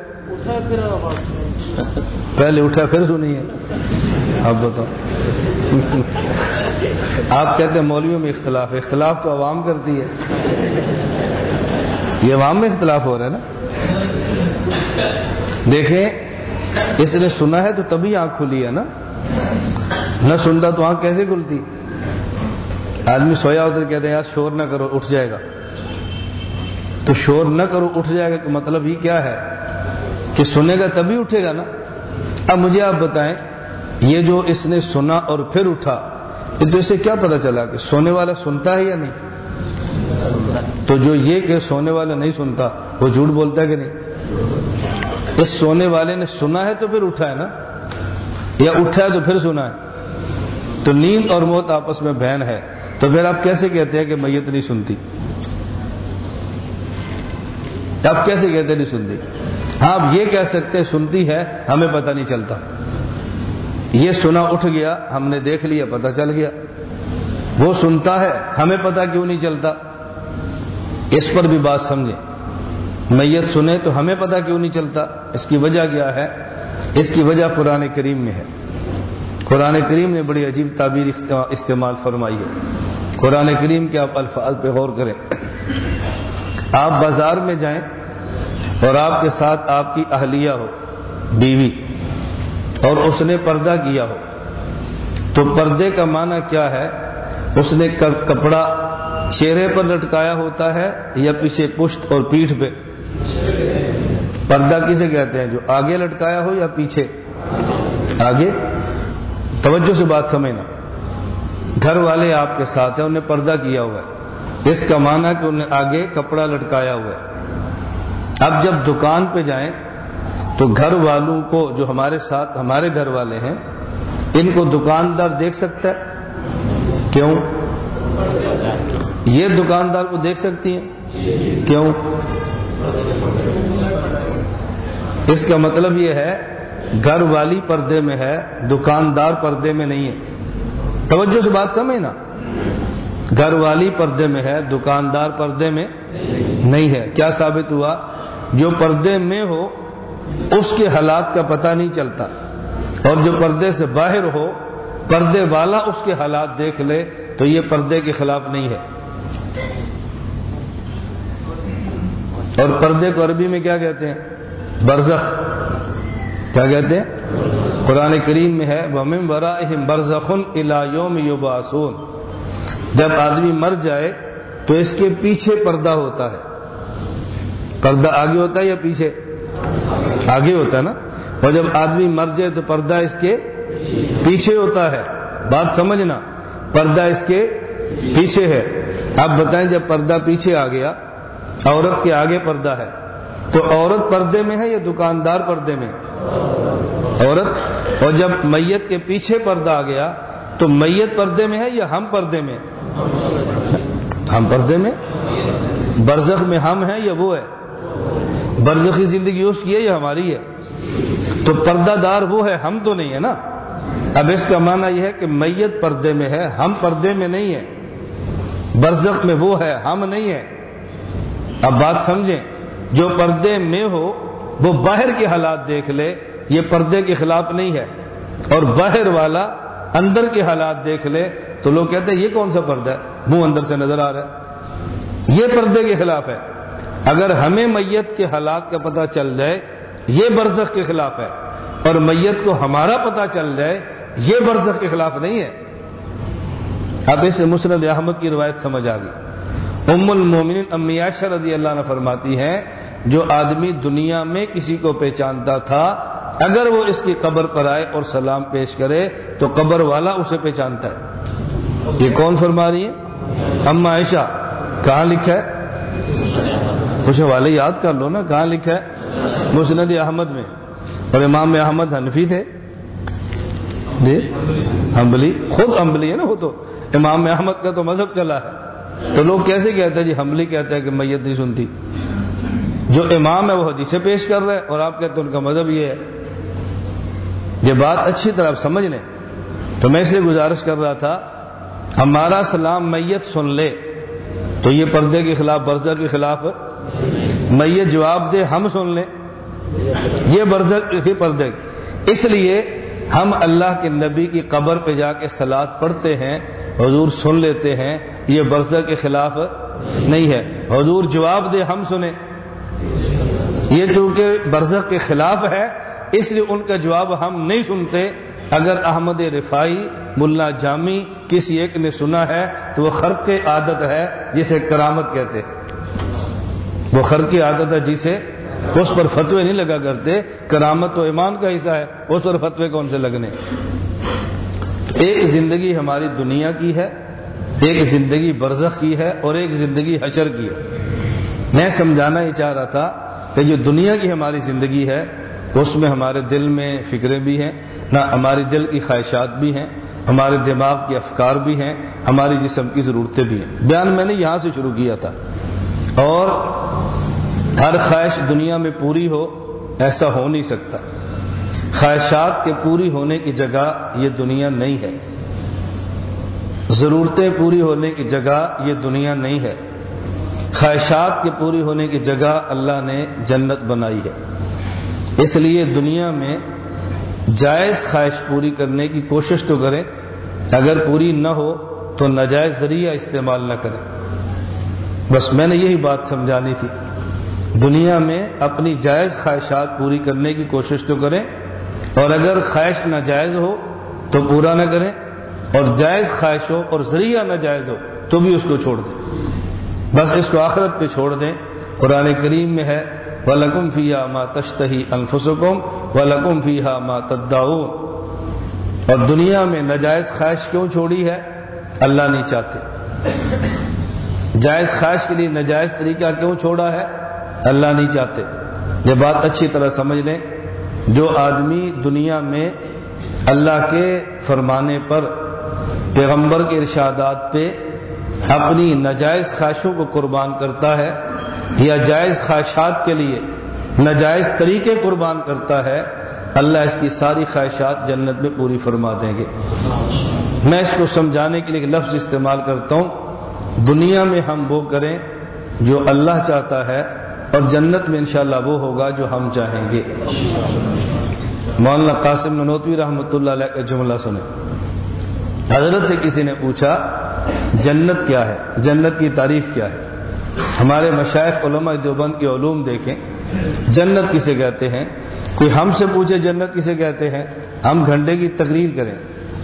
پہلے اٹھا، پھر سنی ہے۔ آپ بتاؤ۔ آپ کہتے ہیں مولویوں میں اختلاف ہے، اختلاف تو عوام کرتی ہے۔ یہ عوام میں اختلاف ہو رہا ہے نا۔ دیکھیں، اس نے سنا ہے تو تبھی آنکھ کھلی ہے نا۔ نہ سنتا تو آنکھ کیسے کھلتی؟ آدمی سویا ہوتا کہتے ہیں، یار شور نہ کرو، اٹھ جائے گا۔ تو شور نہ کرو، اٹھ جائے گا مطلب یہ کیا ہے؟ کہ سنے گا تبھی اٹھے گا نا۔ اب مجھے آپ بتائیں یہ جو اس نے سنا اور پھر اٹھا تو اسے کیا پتا چلا کہ سونے والا سنتا ہے یا نہیں؟ تو جو یہ کہ سونے والا نہیں سنتا، وہ جھوٹ بولتا ہے کہ نہیں؟ اس سونے والے نے سنا ہے تو پھر اٹھا ہے نا؟ یا اٹھا ہے تو پھر سنا ہے۔ تو نیند اور موت آپس میں بہن ہے۔ تو پھر آپ کیسے کہتے ہیں کہ میت نہیں سنتی؟ آپ کیسے کہتے نہیں سنتی؟ ہاں آپ یہ کہہ سکتے سنتی ہے، ہمیں پتہ نہیں چلتا۔ یہ سنا اٹھ گیا، ہم نے دیکھ لیا، پتہ چل گیا۔ وہ سنتا ہے، ہمیں پتہ کیوں نہیں چلتا؟ اس پر بھی بات سمجھے میت سنے تو ہمیں پتہ کیوں نہیں چلتا؟ اس کی وجہ کیا ہے؟ اس کی وجہ قرآن کریم میں ہے۔ قرآن کریم نے بڑی عجیب تعبیر استعمال فرمائی ہے۔ قرآن کریم کے آپ الفاظ پہ غور کریں۔ آپ بازار میں جائیں اور آپ کے ساتھ آپ کی اہلیہ ہو، بیوی۔ اور اس نے پردہ کیا ہو۔ تو پردے کا معنی کیا ہے؟ اس نے کپڑا چہرے پر لٹکایا ہوتا ہے یا پیچھے پشت اور پیٹھ پہ؟ پردہ کسے کہتے ہیں؟ جو آگے لٹکایا ہو یا پیچھے؟ آگے۔ توجہ سے بات سمجھنا۔ گھر والے آپ کے ساتھ ہیں، انہیں پردہ کیا ہوا ہے۔ اس کا معنی کہ انہیں آگے کپڑا لٹکایا ہوا ہے۔ اب جب دکان پہ جائیں تو گھر والوں کو جو ہمارے ساتھ ہمارے گھر والے ہیں، ان کو دکاندار دیکھ سکتا ہے۔ کیوں؟ یہ دکاندار کو دیکھ سکتی ہیں۔ کیوں؟ اس کا مطلب یہ ہے، گھر والی پردے میں ہے، دکاندار پردے میں نہیں ہے۔ توجہ سے بات سمجھ نا۔ گھر والی پردے میں ہے، دکاندار پردے میں نہیں ہے۔ کیا ثابت ہوا؟ جو پردے میں ہو اس کے حالات کا پتہ نہیں چلتا اور جو پردے سے باہر ہو، پردے والا اس کے حالات دیکھ لے تو یہ پردے کے خلاف نہیں ہے۔ اور پردے کو عربی میں کیا کہتے ہیں؟ برزخ۔ کیا کہتے ہیں؟ قرآن کریم میں ہے ومم برا برزخن الایوم یوباسون جب آدمی مر جائے تو اس کے پیچھے پردہ ہوتا ہے۔ پردہ آگے ہوتا ہے یا پیچھے؟ آگے ہوتا ہے نا؟ اور جب آدمی مر جائے تو پردہ اس کے پیچھے ہوتا ہے۔ بات سمجھنا، پردہ اس کے پیچھے ہے۔ آپ بتائیں جب پردہ پیچھے آ گیا، عورت کے آگے پردہ ہے، تو عورت پردے میں ہے یا دکاندار پردے میں؟ عورت۔ اور جب میت کے پیچھے پردہ آ گیا، تو میت پردے میں ہے یا ہم پردے میں؟ ہم پردے میں۔ برزخ میں ہم ہیں یا وہ ہے؟ برزخی زندگی اس کی ہے یا ہماری ہے؟ تو پردہ دار وہ ہے، ہم تو نہیں ہے نا؟ اب اس کا معنی یہ ہے کہ میت پردے میں ہے، ہم پردے میں نہیں ہے برزخ میں وہ ہے، ہم نہیں ہے اب بات سمجھیں، جو پردے میں ہو، وہ باہر کے حالات دیکھ لے، یہ پردے کے خلاف نہیں ہے۔ اور باہر والا اندر کے حالات دیکھ لے، تو لوگ کہتے ہیں، یہ کون سا پردہ ہے؟ منہ اندر سے نظر آ رہا ہے۔ یہ پردے کے خلاف ہے۔ اگر ہمیں میت کے حالات کا پتہ چل جائے، یہ برزخ کے خلاف ہے۔ اور میت کو ہمارا پتہ چل جائے، یہ برزخ کے خلاف نہیں ہے۔ اب اس مسند احمد کی روایت سمجھ آ گئی۔ ام المومن امیاشہ رضی اللہ نے فرماتی ہیں، جو آدمی دنیا میں کسی کو پہچانتا تھا، اگر وہ اس کی قبر پر آئے اور سلام پیش کرے، تو قبر والا اسے پہچانتا ہے۔ یہ کون فرما رہی ہے اما عائشہ، کہاں لکھا ہے؟ کچھ والے یاد کر لو نا، کہاں لکھا ہے؟ مسند احمد میں۔ اور امام احمد حنفی تھے۔ جی حمبلی خود حمبلی ہے نا وہ تو۔ امام احمد کا تو مذہب چلا ہے۔ تو لوگ کیسے کہتے ہیں؟ جی حملی کہتے ہیں کہ میت نہیں سنتی۔ جو امام ہے وہ حدیثیں پیش کر رہے اور آپ کہتے ہیں ان کا مذہب یہ ہے۔ یہ بات اچھی طرح سمجھ لیں۔ تو میں اسے گزارش کر رہا تھا، ہمارا سلام میت سن لے۔ تو یہ پردے کے خلاف برزر کے خلاف میت جواب دے، ہم سن لیں۔ یہ برزر ہی پردے اس لیے ہم اللہ کے نبی کی قبر پہ جا کے سلاد پڑھتے ہیں، حضور سن لیتے ہیں۔ یہ برزر کے خلاف نہیں ہے۔ حضور جواب دے، ہم سنیں۔ یہ چونکہ برزخ کے خلاف ہے، اس لیے ان کا جواب ہم نہیں سنتے۔ اگر احمد رفائی، ملا جامی کسی ایک نے سنا ہے تو وہ خرق عادت ہے، جسے کرامت کہتے ہیں۔ وہ خرق کی عادت ہے جسے اس پر فتوے نہیں لگا کرتے، کرامت تو ایمان کا حصہ ہے، اس پر فتوے کون سے لگنے؟ ایک زندگی ہماری دنیا کی ہے، ایک زندگی برزخ کی ہے اور ایک زندگی حشر کی ہے۔ میں سمجھانا ہی چاہ رہا تھا کہ جو دنیا کی ہماری زندگی ہے، اس میں ہمارے دل میں فکریں بھی ہیں، نہ ہماری دل کی خواہشات بھی ہیں، ہمارے دماغ کے افکار بھی ہیں، ہماری جسم کی ضرورتیں بھی ہیں۔ بیان میں نے یہاں سے شروع کیا تھا۔ اور ہر خواہش دنیا میں پوری ہو، ایسا ہو نہیں سکتا۔ خواہشات کے پوری ہونے کی جگہ یہ دنیا نہیں ہے۔ ضرورتیں پوری ہونے کی جگہ یہ دنیا نہیں ہے۔ خواہشات کے پوری ہونے کی جگہ اللہ نے جنت بنائی ہے۔ اس لیے دنیا میں جائز خواہش پوری کرنے کی کوشش تو کریں۔ اگر پوری نہ ہو تو ناجائز ذریعہ استعمال نہ کریں۔ بس میں نے یہی بات سمجھانی تھی۔ دنیا میں اپنی جائز خواہشات پوری کرنے کی کوشش تو کریں، اور اگر خواہش ناجائز ہو تو پورا نہ کریں، اور جائز خواہش ہو اور ذریعہ ناجائز ہو تو بھی اس کو چھوڑ دیں۔ بس اس کو آخرت پہ چھوڑ دیں۔ قرآن کریم میں ہے و لکم فیا ما تشتہی انفسکم و لکم فیا ما تدعون۔ اور دنیا میں نجائز خواہش کیوں چھوڑی ہے؟ اللہ نہیں چاہتے۔ جائز خواہش کے لیے نجائز طریقہ کیوں چھوڑا ہے؟ اللہ نہیں چاہتے۔ یہ بات اچھی طرح سمجھ لیں۔ جو آدمی دنیا میں اللہ کے فرمانے پر، پیغمبر کے ارشادات پہ اپنی نجائز خواہشوں کو قربان کرتا ہے یا جائز خواہشات کے لیے نجائز طریقے قربان کرتا ہے، اللہ اس کی ساری خواہشات جنت میں پوری فرما دیں گے۔ میں اس کو سمجھانے کے لیے ایک لفظ استعمال کرتا ہوں۔ دنیا میں ہم وہ کریں جو اللہ چاہتا ہے اور جنت میں انشاءاللہ وہ ہوگا جو ہم چاہیں گے۔ مولانا قاسم ننوتوی رحمۃ اللہ علیہ کا جملہ سنیں۔ حضرت سے کسی نے پوچھا، جنت کیا ہے؟ جنت کی تعریف کیا ہے؟ ہمارے مشائق علماء دیوبند کے علوم دیکھیں، جنت کسے کہتے ہیں؟ کوئی ہم سے پوچھے جنت کسے کہتے ہیں؟ ہم گھنٹے کی تقریر کریں۔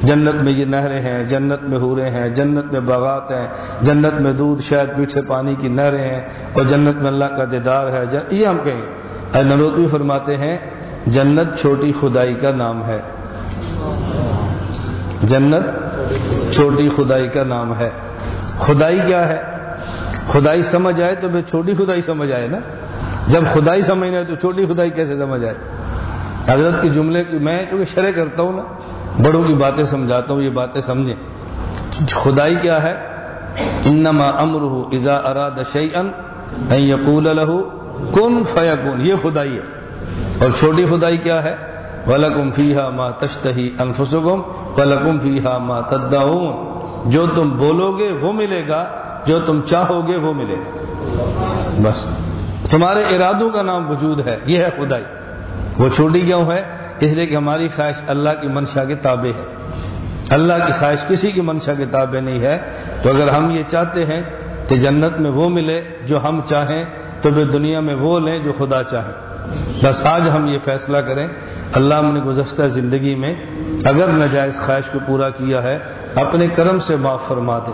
جنت میں یہ نہریں ہیں، جنت میں ہورے ہیں، جنت میں باغات ہیں، جنت میں دودھ، شاید میٹھے پانی کی نہریں ہیں اور جنت میں اللہ کا دیدار ہے۔ یہ ہم کہیں۔ نروتوی فرماتے ہیں، جنت چھوٹی خدائی کا نام ہے۔ جنت چھوٹی خدائی کا نام ہے۔ خدائی کیا ہے؟ خدائی سمجھ آئے تو پھر چھوٹی خدائی سمجھ آئے نا۔ جب خدائی سمجھ آئے تو چھوٹی خدائی کیسے سمجھ آئے؟ حضرت کے جملے میں کیونکہ شرح کرتا ہوں نا۔ بڑوں کی باتیں سمجھاتا ہوں، یہ باتیں سمجھیں۔ خدائی کیا ہے؟ انما امر ازا اراد شعین یقول الح کن فیقون یہ خدائی ہے۔ اور چھوٹی خدائی کیا ہے؟ ولکم فی ہا ماں تشتہی انفسکم ولکم فی ہا ماں تدعون۔ جو تم بولو گے وہ ملے گا، جو تم چاہو گے وہ ملے گا۔ بس، تمہارے ارادوں کا نام وجود ہے، یہ ہے خدائی۔ وہ چھوٹی کیوں ہے؟ اس لیے کہ ہماری خواہش اللہ کی منشا کے تابع ہے۔ اللہ کی خواہش کسی کی منشا کے تابع نہیں ہے۔ تو اگر ہم یہ چاہتے ہیں کہ جنت میں وہ ملے جو ہم چاہیں، تو پھر دنیا میں وہ لیں جو خدا چاہے۔ بس آج ہم یہ فیصلہ کریں، اللہ نے گزشتہ زندگی میں اگر ناجائز خواہش کو پورا کیا ہے، اپنے کرم سے معاف فرما دے۔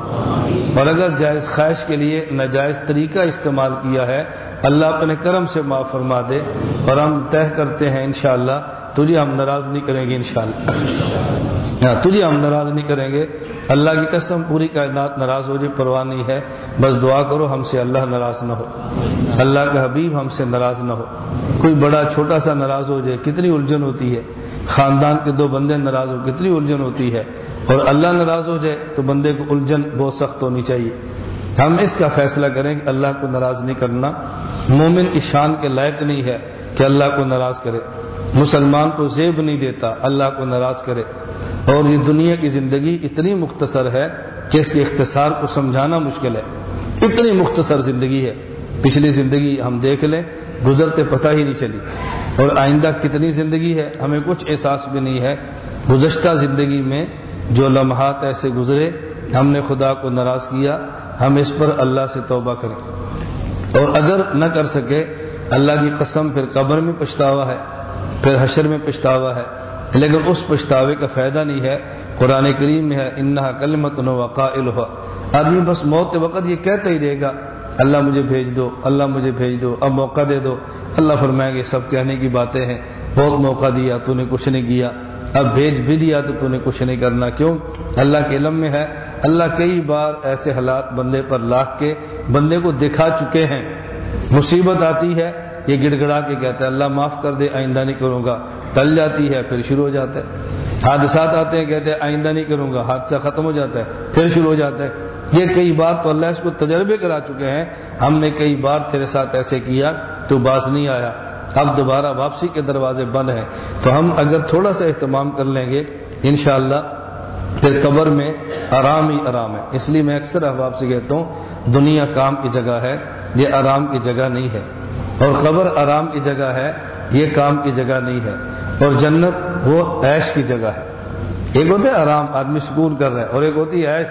اور اگر جائز خواہش کے لیے ناجائز طریقہ استعمال کیا ہے، اللہ اپنے کرم سے معاف فرما دے۔ اور ہم طے کرتے ہیں انشاءاللہ تجھے ہم ناراض نہیں کریں گے انشاءاللہ۔ ہاں تجھے ہم ناراض نہیں کریں گے۔ اللہ کی قسم، پوری کائنات ناراض ہو جائے، پرواہ نہیں ہے۔ بس دعا کرو، ہم سے اللہ ناراض نہ ہو۔ اللہ کا حبیب ہم سے ناراض نہ ہو۔ کوئی بڑا، چھوٹا سا ناراض ہو جائے، کتنی الجھن ہوتی ہے۔ خاندان کے دو بندے ناراض ہو، کتنی الجھن ہوتی ہے۔ اور اللہ ناراض ہو جائے تو بندے کو الجھن بہت سخت ہونی چاہیے۔ ہم اس کا فیصلہ کریں کہ اللہ کو ناراض نہیں کرنا۔ مومن کی شان کے لائق نہیں ہے کہ اللہ کو ناراض کرے۔ مسلمان کو زیب نہیں دیتا، اللہ کو ناراض کرے۔ اور یہ دنیا کی زندگی اتنی مختصر ہے کہ اس کے اختصار کو سمجھانا مشکل ہے۔ اتنی مختصر زندگی ہے۔ پچھلی زندگی ہم دیکھ لیں، گزرتے پتہ ہی نہیں چلی۔ اور آئندہ کتنی زندگی ہے، ہمیں کچھ احساس بھی نہیں ہے۔ گزشتہ زندگی میں جو لمحات ایسے گزرے، ہم نے خدا کو ناراض کیا، ہم اس پر اللہ سے توبہ کریں۔ اور اگر نہ کر سکے، اللہ کی قسم پھر قبر میں پچھتاوا ہے۔ پھر حشر میں پچھتاوا ہے۔ لیکن اس پچھتاوے کا فائدہ نہیں ہے۔ قرآن کریم میں ہے، انہا کلمت نو وقائل ہوا آدمی بس موت وقت یہ کہتا ہی رہے گا، اللہ مجھے بھیج دو، اللہ مجھے بھیج دو، اب موقع دے دو۔ اللہ فرمائیں گے سب کہنے کی باتیں ہیں۔ بہت موقع دیا، تو نے کچھ نہیں کیا۔ اب بھیج بھی دیا، تو تو نے کچھ نہیں کرنا۔ کیوں؟ اللہ کے علم میں ہے۔ اللہ کئی بار ایسے حالات بندے پر لاکھ کے بندے کو دکھا چکے ہیں۔ مصیبت آتی ہے۔ یہ گڑ گڑا کے کہتا ہے، اللہ معاف کر دے، آئندہ نہیں کروں گا۔ ٹل جاتی ہے، پھر شروع ہو جاتا ہے۔ حادثات آتے ہیں، کہتے ہیں، آئندہ نہیں کروں گا۔ حادثہ ختم ہو جاتا ہے، پھر شروع ہو جاتا ہے۔ یہ کئی بار تو اللہ اس کو تجربے کرا چکے ہیں۔ ہم نے کئی بار تیرے ساتھ ایسے کیا، تو باز نہیں آیا۔ اب دوبارہ واپسی کے دروازے بند ہیں۔ تو ہم اگر تھوڑا سا اہتمام کر لیں گے، انشاءاللہ، پھر قبر میں آرام ہی آرام ہے۔ اس لیے میں اکثر احباب سے کہتا ہوں، دنیا کام کی جگہ ہے، یہ آرام کی جگہ نہیں ہے۔ اور قبر آرام کی جگہ ہے، یہ کام کی جگہ نہیں ہے۔ اور جنت وہ عیش کی جگہ ہے۔ ایک ہوتا ہے آرام، آدمی سکون کر رہا ہے۔ اور ایک ہوتی ہے عیش۔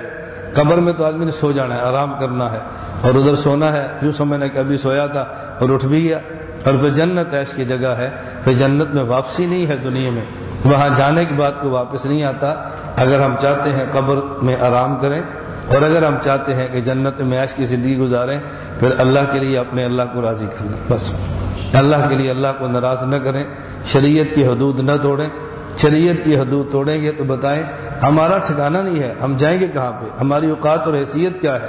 قبر میں تو آدمی نے سو جانا ہے، آرام کرنا ہے۔ اور ادھر سونا ہے، یوں سمجھنا کہ ابھی سویا تھا اور اٹھ بھی گیا۔ اور پھر جنت ایش کی جگہ ہے۔ پھر جنت میں واپسی نہیں ہے دنیا میں۔ وہاں جانے کے بعد کوئی واپس نہیں آتا۔ اگر ہم چاہتے ہیں قبر میں آرام کریں اور اگر ہم چاہتے ہیں کہ جنت میں عیش کی زندگی گزاریں، پھر اللہ کے لیے اپنے اللہ کو راضی کرنا، بس۔ اللہ کے لیے اللہ کو ناراض نہ کریں، شریعت کی حدود نہ توڑیں۔ شریعت کی حدود توڑیں گے تو بتائیں، ہمارا ٹھکانا نہیں ہے، ہم جائیں گے کہاں پہ؟ ہماری اوقات اور حیثیت کیا ہے؟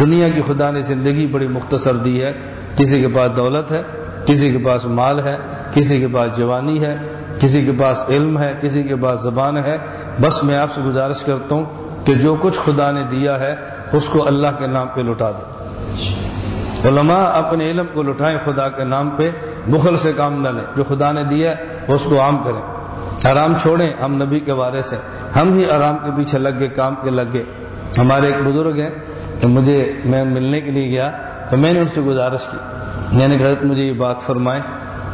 دنیا کی خدا نے زندگی بڑی مختصر دی ہے۔ کسی کے پاس دولت ہے، کسی کے پاس مال ہے، کسی کے پاس جوانی ہے، کسی کے پاس علم ہے، کسی کے پاس زبان ہے۔ بس میں آپ سے گزارش کرتا ہوں کہ جو کچھ خدا نے دیا ہے، اس کو اللہ کے نام پہ لٹا دو۔ علماء اپنے علم کو لٹائیں خدا کے نام پہ، بخل سے کام نہ لیں۔ جو خدا نے دیا ہے، اس کو عام کریں۔ آرام چھوڑیں ہم نبی کے بارے سے ہم ہی آرام کے پیچھے لگ گئے کام کے لگ گئے ہمارے ایک بزرگ ہیں، تو مجھے میں ملنے کے لیے گیا، تو میں نے ان سے گزارش کی۔ میں نے کہا مجھے یہ بات فرمائے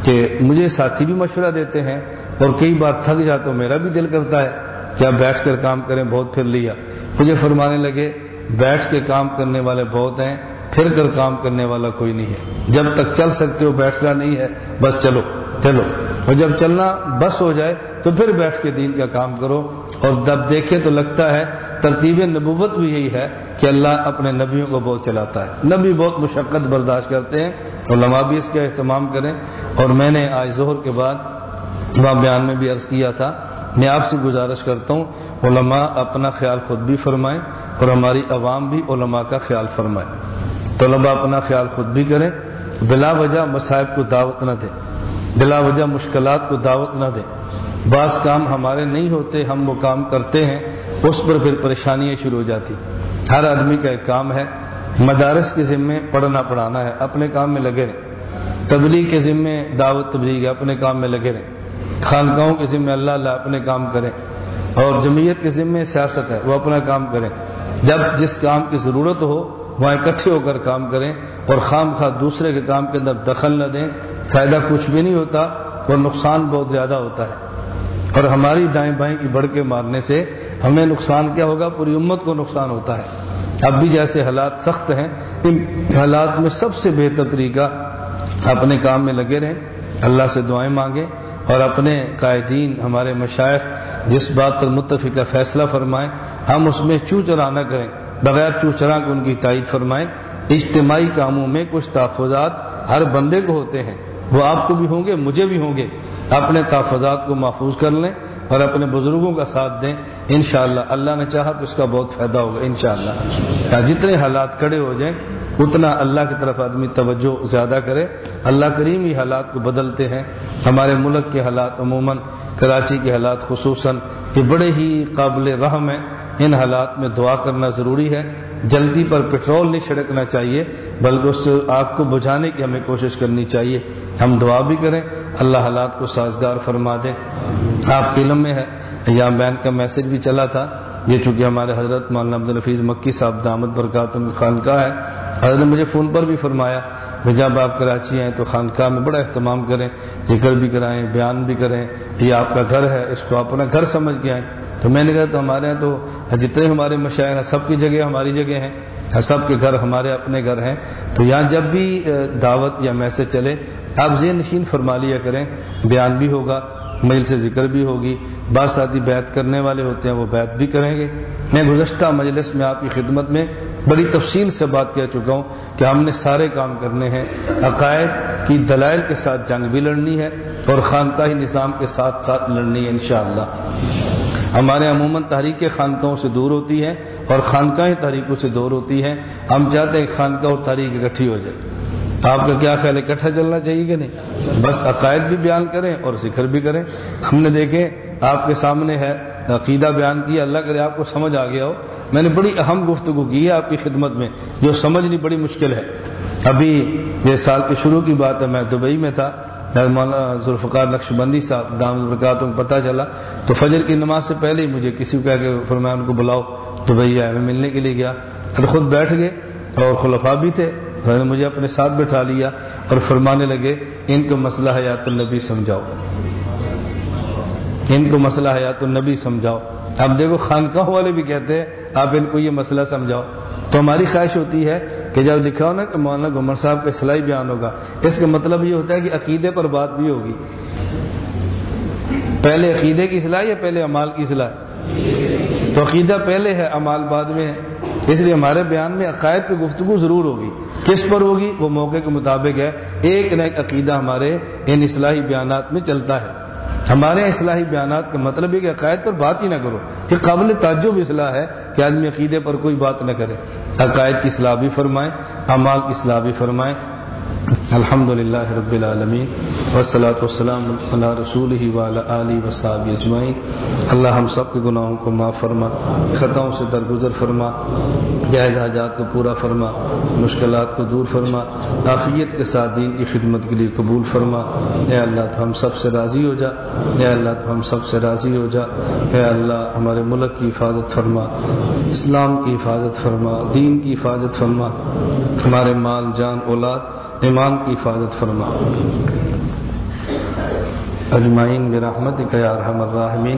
کہ مجھے ساتھی بھی مشورہ دیتے ہیں اور کئی بار تھک جاتا تو میرا بھی دل کرتا ہے۔ کہ آپ بیٹھ کر کام کریں بہت پھر لیا۔ مجھے فرمانے لگے، بیٹھ کے کام کرنے والے بہت ہیں، پھر کر کام کرنے والا کوئی نہیں ہے۔ جب تک چل سکتے ہو بیٹھنا نہیں ہے، بس چلو چلو۔ اور جب چلنا بس ہو جائے تو پھر بیٹھ کے دین کا کام کرو۔ اور جب دیکھے تو لگتا ہے، ترتیب نبوت بھی یہی ہے کہ اللہ اپنے نبیوں کو بہت چلاتا ہے۔ نبی بہت مشقت برداشت کرتے ہیں اور لمحہ بھی اس کا اہتمام کریں۔ اور میں نے آج ظہر کے بعد وہاں بیان میں بھی عرض کیا تھا میں آپ سے گزارش کرتا ہوں، علماء اپنا خیال خود بھی فرمائیں اور ہماری عوام بھی علماء کا خیال فرمائیں۔ طلبا اپنا خیال خود بھی کریں، بلا وجہ مصائب کو دعوت نہ دیں، بلا وجہ مشکلات کو دعوت نہ دیں۔ بعض کام ہمارے نہیں ہوتے، ہم وہ کام کرتے ہیں، اس پر پھر پریشانیاں شروع ہو جاتی۔ ہر آدمی کا ایک کام ہے، مدارس کے ذمے پڑھنا پڑھانا ہے، اپنے کام میں لگے رہیں۔ تبلیغ کے ذمے دعوت تبلیغ ہے، اپنے کام میں لگے رہیں۔ خانقاہوں کے ذمے اللہ اللہ اپنے کام کریں اور جمعیت کے ذمے سیاست ہے، وہ اپنا کام کریں جب جس کام کی ضرورت ہو، وہاں اکٹھے ہو کر کام کریں اور خام خواہ دوسرے کے کام کے اندر دخل نہ دیں، فائدہ کچھ بھی نہیں ہوتا اور نقصان بہت زیادہ ہوتا ہے۔ اور ہماری دائیں بائیں کی بڑھ کے مارنے سے ہمیں نقصان کیا ہوگا؟ پوری امت کو نقصان ہوتا ہے۔ اب بھی جیسے حالات سخت ہیں، ان حالات میں سب سے بہتر طریقہ اپنے کام میں لگے رہیں۔ اللہ سے دعائیں مانگیں۔ اور اپنے قائدین، ہمارے مشائق جس بات پر متفقہ فیصلہ فرمائیں، ہم اس میں چو چرا نہ کریں، بغیر چو چرا کے ان کی تائید فرمائیں۔ اجتماعی کاموں میں کچھ تحفظات ہر بندے کو ہوتے ہیں، وہ آپ کو بھی ہوں گے، مجھے بھی ہوں گے۔ اپنے تحفظات کو محفوظ کر لیں۔ اور اپنے بزرگوں کا ساتھ دیں، انشاءاللہ اللہ نے چاہا تو اس کا بہت فائدہ ہوگا، انشاءاللہ۔ جتنے حالات کھڑے ہو جائیں، اتنا اللہ کی طرف آدمی توجہ زیادہ کرے۔ اللہ کریم ہی حالات کو بدلتے ہیں۔ ہمارے ملک کے حالات، عموماً کراچی کے حالات خصوصاً، یہ بڑے ہی قابل رحم ہیں۔ ان حالات میں دعا کرنا ضروری ہے۔ جلدی پر پٹرول نہیں چھڑکنا چاہیے، بلکہ اس آگ کو بجھانے کی ہمیں کوشش کرنی چاہیے۔ ہم دعا بھی کریں، اللہ حالات کو سازگار فرما دیں آپ کے علم میں ہے یا بین کا میسج بھی چلا تھا۔ یہ چونکہ ہمارے حضرت مولانا عبد الحفیظ مکی صاحب دامد برکاتم خانقاہ ہے حضرت نے مجھے فون پر بھی فرمایا کہ جب آپ کراچی ہیں تو خانقاہ میں بڑا اہتمام کریں، ذکر بھی کرائیں، بیان بھی کریں، یہ آپ کا گھر ہے، اس کو اپنا گھر سمجھ کے آئیں۔ تو میں نے کہا تو ہمارے یہاں تو جتنے ہمارے مشاعر ہیں، سب کی جگہ ہماری جگہ ہیں ہاں، سب کے گھر ہمارے اپنے گھر ہیں۔ تو یہاں جب بھی دعوت یا میسج چلے، آپ ذہن نشین فرما لیا کریں، بیان بھی ہوگا۔ میل سے ذکر بھی ہوگی بعض ساتھی بیت کرنے والے ہوتے ہیں، وہ بیت بھی کریں گے۔ میں گزشتہ مجلس میں آپ کی خدمت میں بڑی تفصیل سے بات کہہ چکا ہوں کہ ہم نے سارے کام کرنے ہیں۔ عقائد کی دلائل کے ساتھ جنگ بھی لڑنی ہے اور خانقاہی نظام کے ساتھ ساتھ لڑنی ہے انشاءاللہ۔ ہمارے عموماً تحریک خانقاہوں سے دور ہوتی ہے اور خانقاہ تحریکوں سے دور ہوتی ہے۔ ہم چاہتے ہیں خانقاہ اور تحریک اکٹھی ہو جائے۔ آپ کا کیا خیال ہے، اکٹھا چلنا چاہیے کہ نہیں؟ بس عقائد بھی بیان کریں اور ذکر بھی کریں۔ ہم نے دیکھے آپ کے سامنے ہے عقیدہ بیان کیا، اللہ کرے آپ کو سمجھ آ گیا ہو۔ میں نے بڑی اہم گفتگو کی ہے آپ کی خدمت میں، جو سمجھنی بڑی مشکل ہے۔ ابھی یہ سال کے شروع کی بات ہے، میں دبئی میں تھا۔ مولانا ذوالفقار نقش بندی صاحب، دام برکاتوں کو پتہ چلا۔ تو فجر کی نماز سے پہلے ہی مجھے کسی کو کہہ کے فرمایا، ان کو بلاؤ، دبئی آئے میں ملنے کے لیے گیا۔ اور خود بیٹھ گئے اور خلفا بھی تھے۔ نے مجھے اپنے ساتھ بٹھا لیا اور فرمانے لگے، ان کو مسئلہ حیات النبی سمجھاؤ۔ ان کو مسئلہ حیات النبی سمجھاؤ۔ اب دیکھو، خانقاہ والے بھی کہتے ہیں، آپ ان کو یہ مسئلہ سمجھاؤ۔ تو ہماری خواہش ہوتی ہے کہ جب لکھا ہو نا کہ مولانا گمر صاحب کا اصلاحی بیان ہوگا، اس کا مطلب یہ ہوتا ہے کہ عقیدے پر بات بھی ہوگی۔ پہلے عقیدے کی اصلاح یا پہلے امال کی اصلاح؟ تو عقیدہ پہلے ہے امال بعد میں ہے۔ اس لیے ہمارے بیان میں عقائد پہ گفتگو ضرور ہوگی۔ کس پر ہوگی؟ وہ موقع کے مطابق ہے۔ ایک نہ ایک عقیدہ ہمارے ان اصلاحی بیانات میں چلتا ہے۔ ہمارے اصلاحی بیانات کا مطلب ہے کہ عقائد پر بات ہی نہ کرو۔ یہ قابل تعجب اصلاح ہے کہ آدمی عقیدے پر کوئی بات نہ کرے۔ عقائد کی اصلاح بھی فرمائیں امال کی اصلاح بھی فرمائیں الحمد للہ رب العالمین وسلاۃ والسلام اللہ رسول ہی علی وصاب اجمعین۔ اللہ ہم سب کے گناہوں کو معاف فرما، خطاؤں سے درگزر فرما، جائز حاجات کو پورا فرما، مشکلات کو دور فرما، عافیت کے ساتھ دین کی خدمت کے لیے قبول فرما۔ اے اللہ تو ہم سب سے راضی ہو جا، اے اللہ تو ہم سب سے راضی ہو جا۔ اے اللہ ہمارے ملک کی حفاظت فرما، اسلام کی حفاظت فرما، دین کی حفاظت فرما۔ ہمارے مال، جان، اولاد ایمان کی حفاظت فرما۔ اجمائین برحمتک یا ارحم الراحمین۔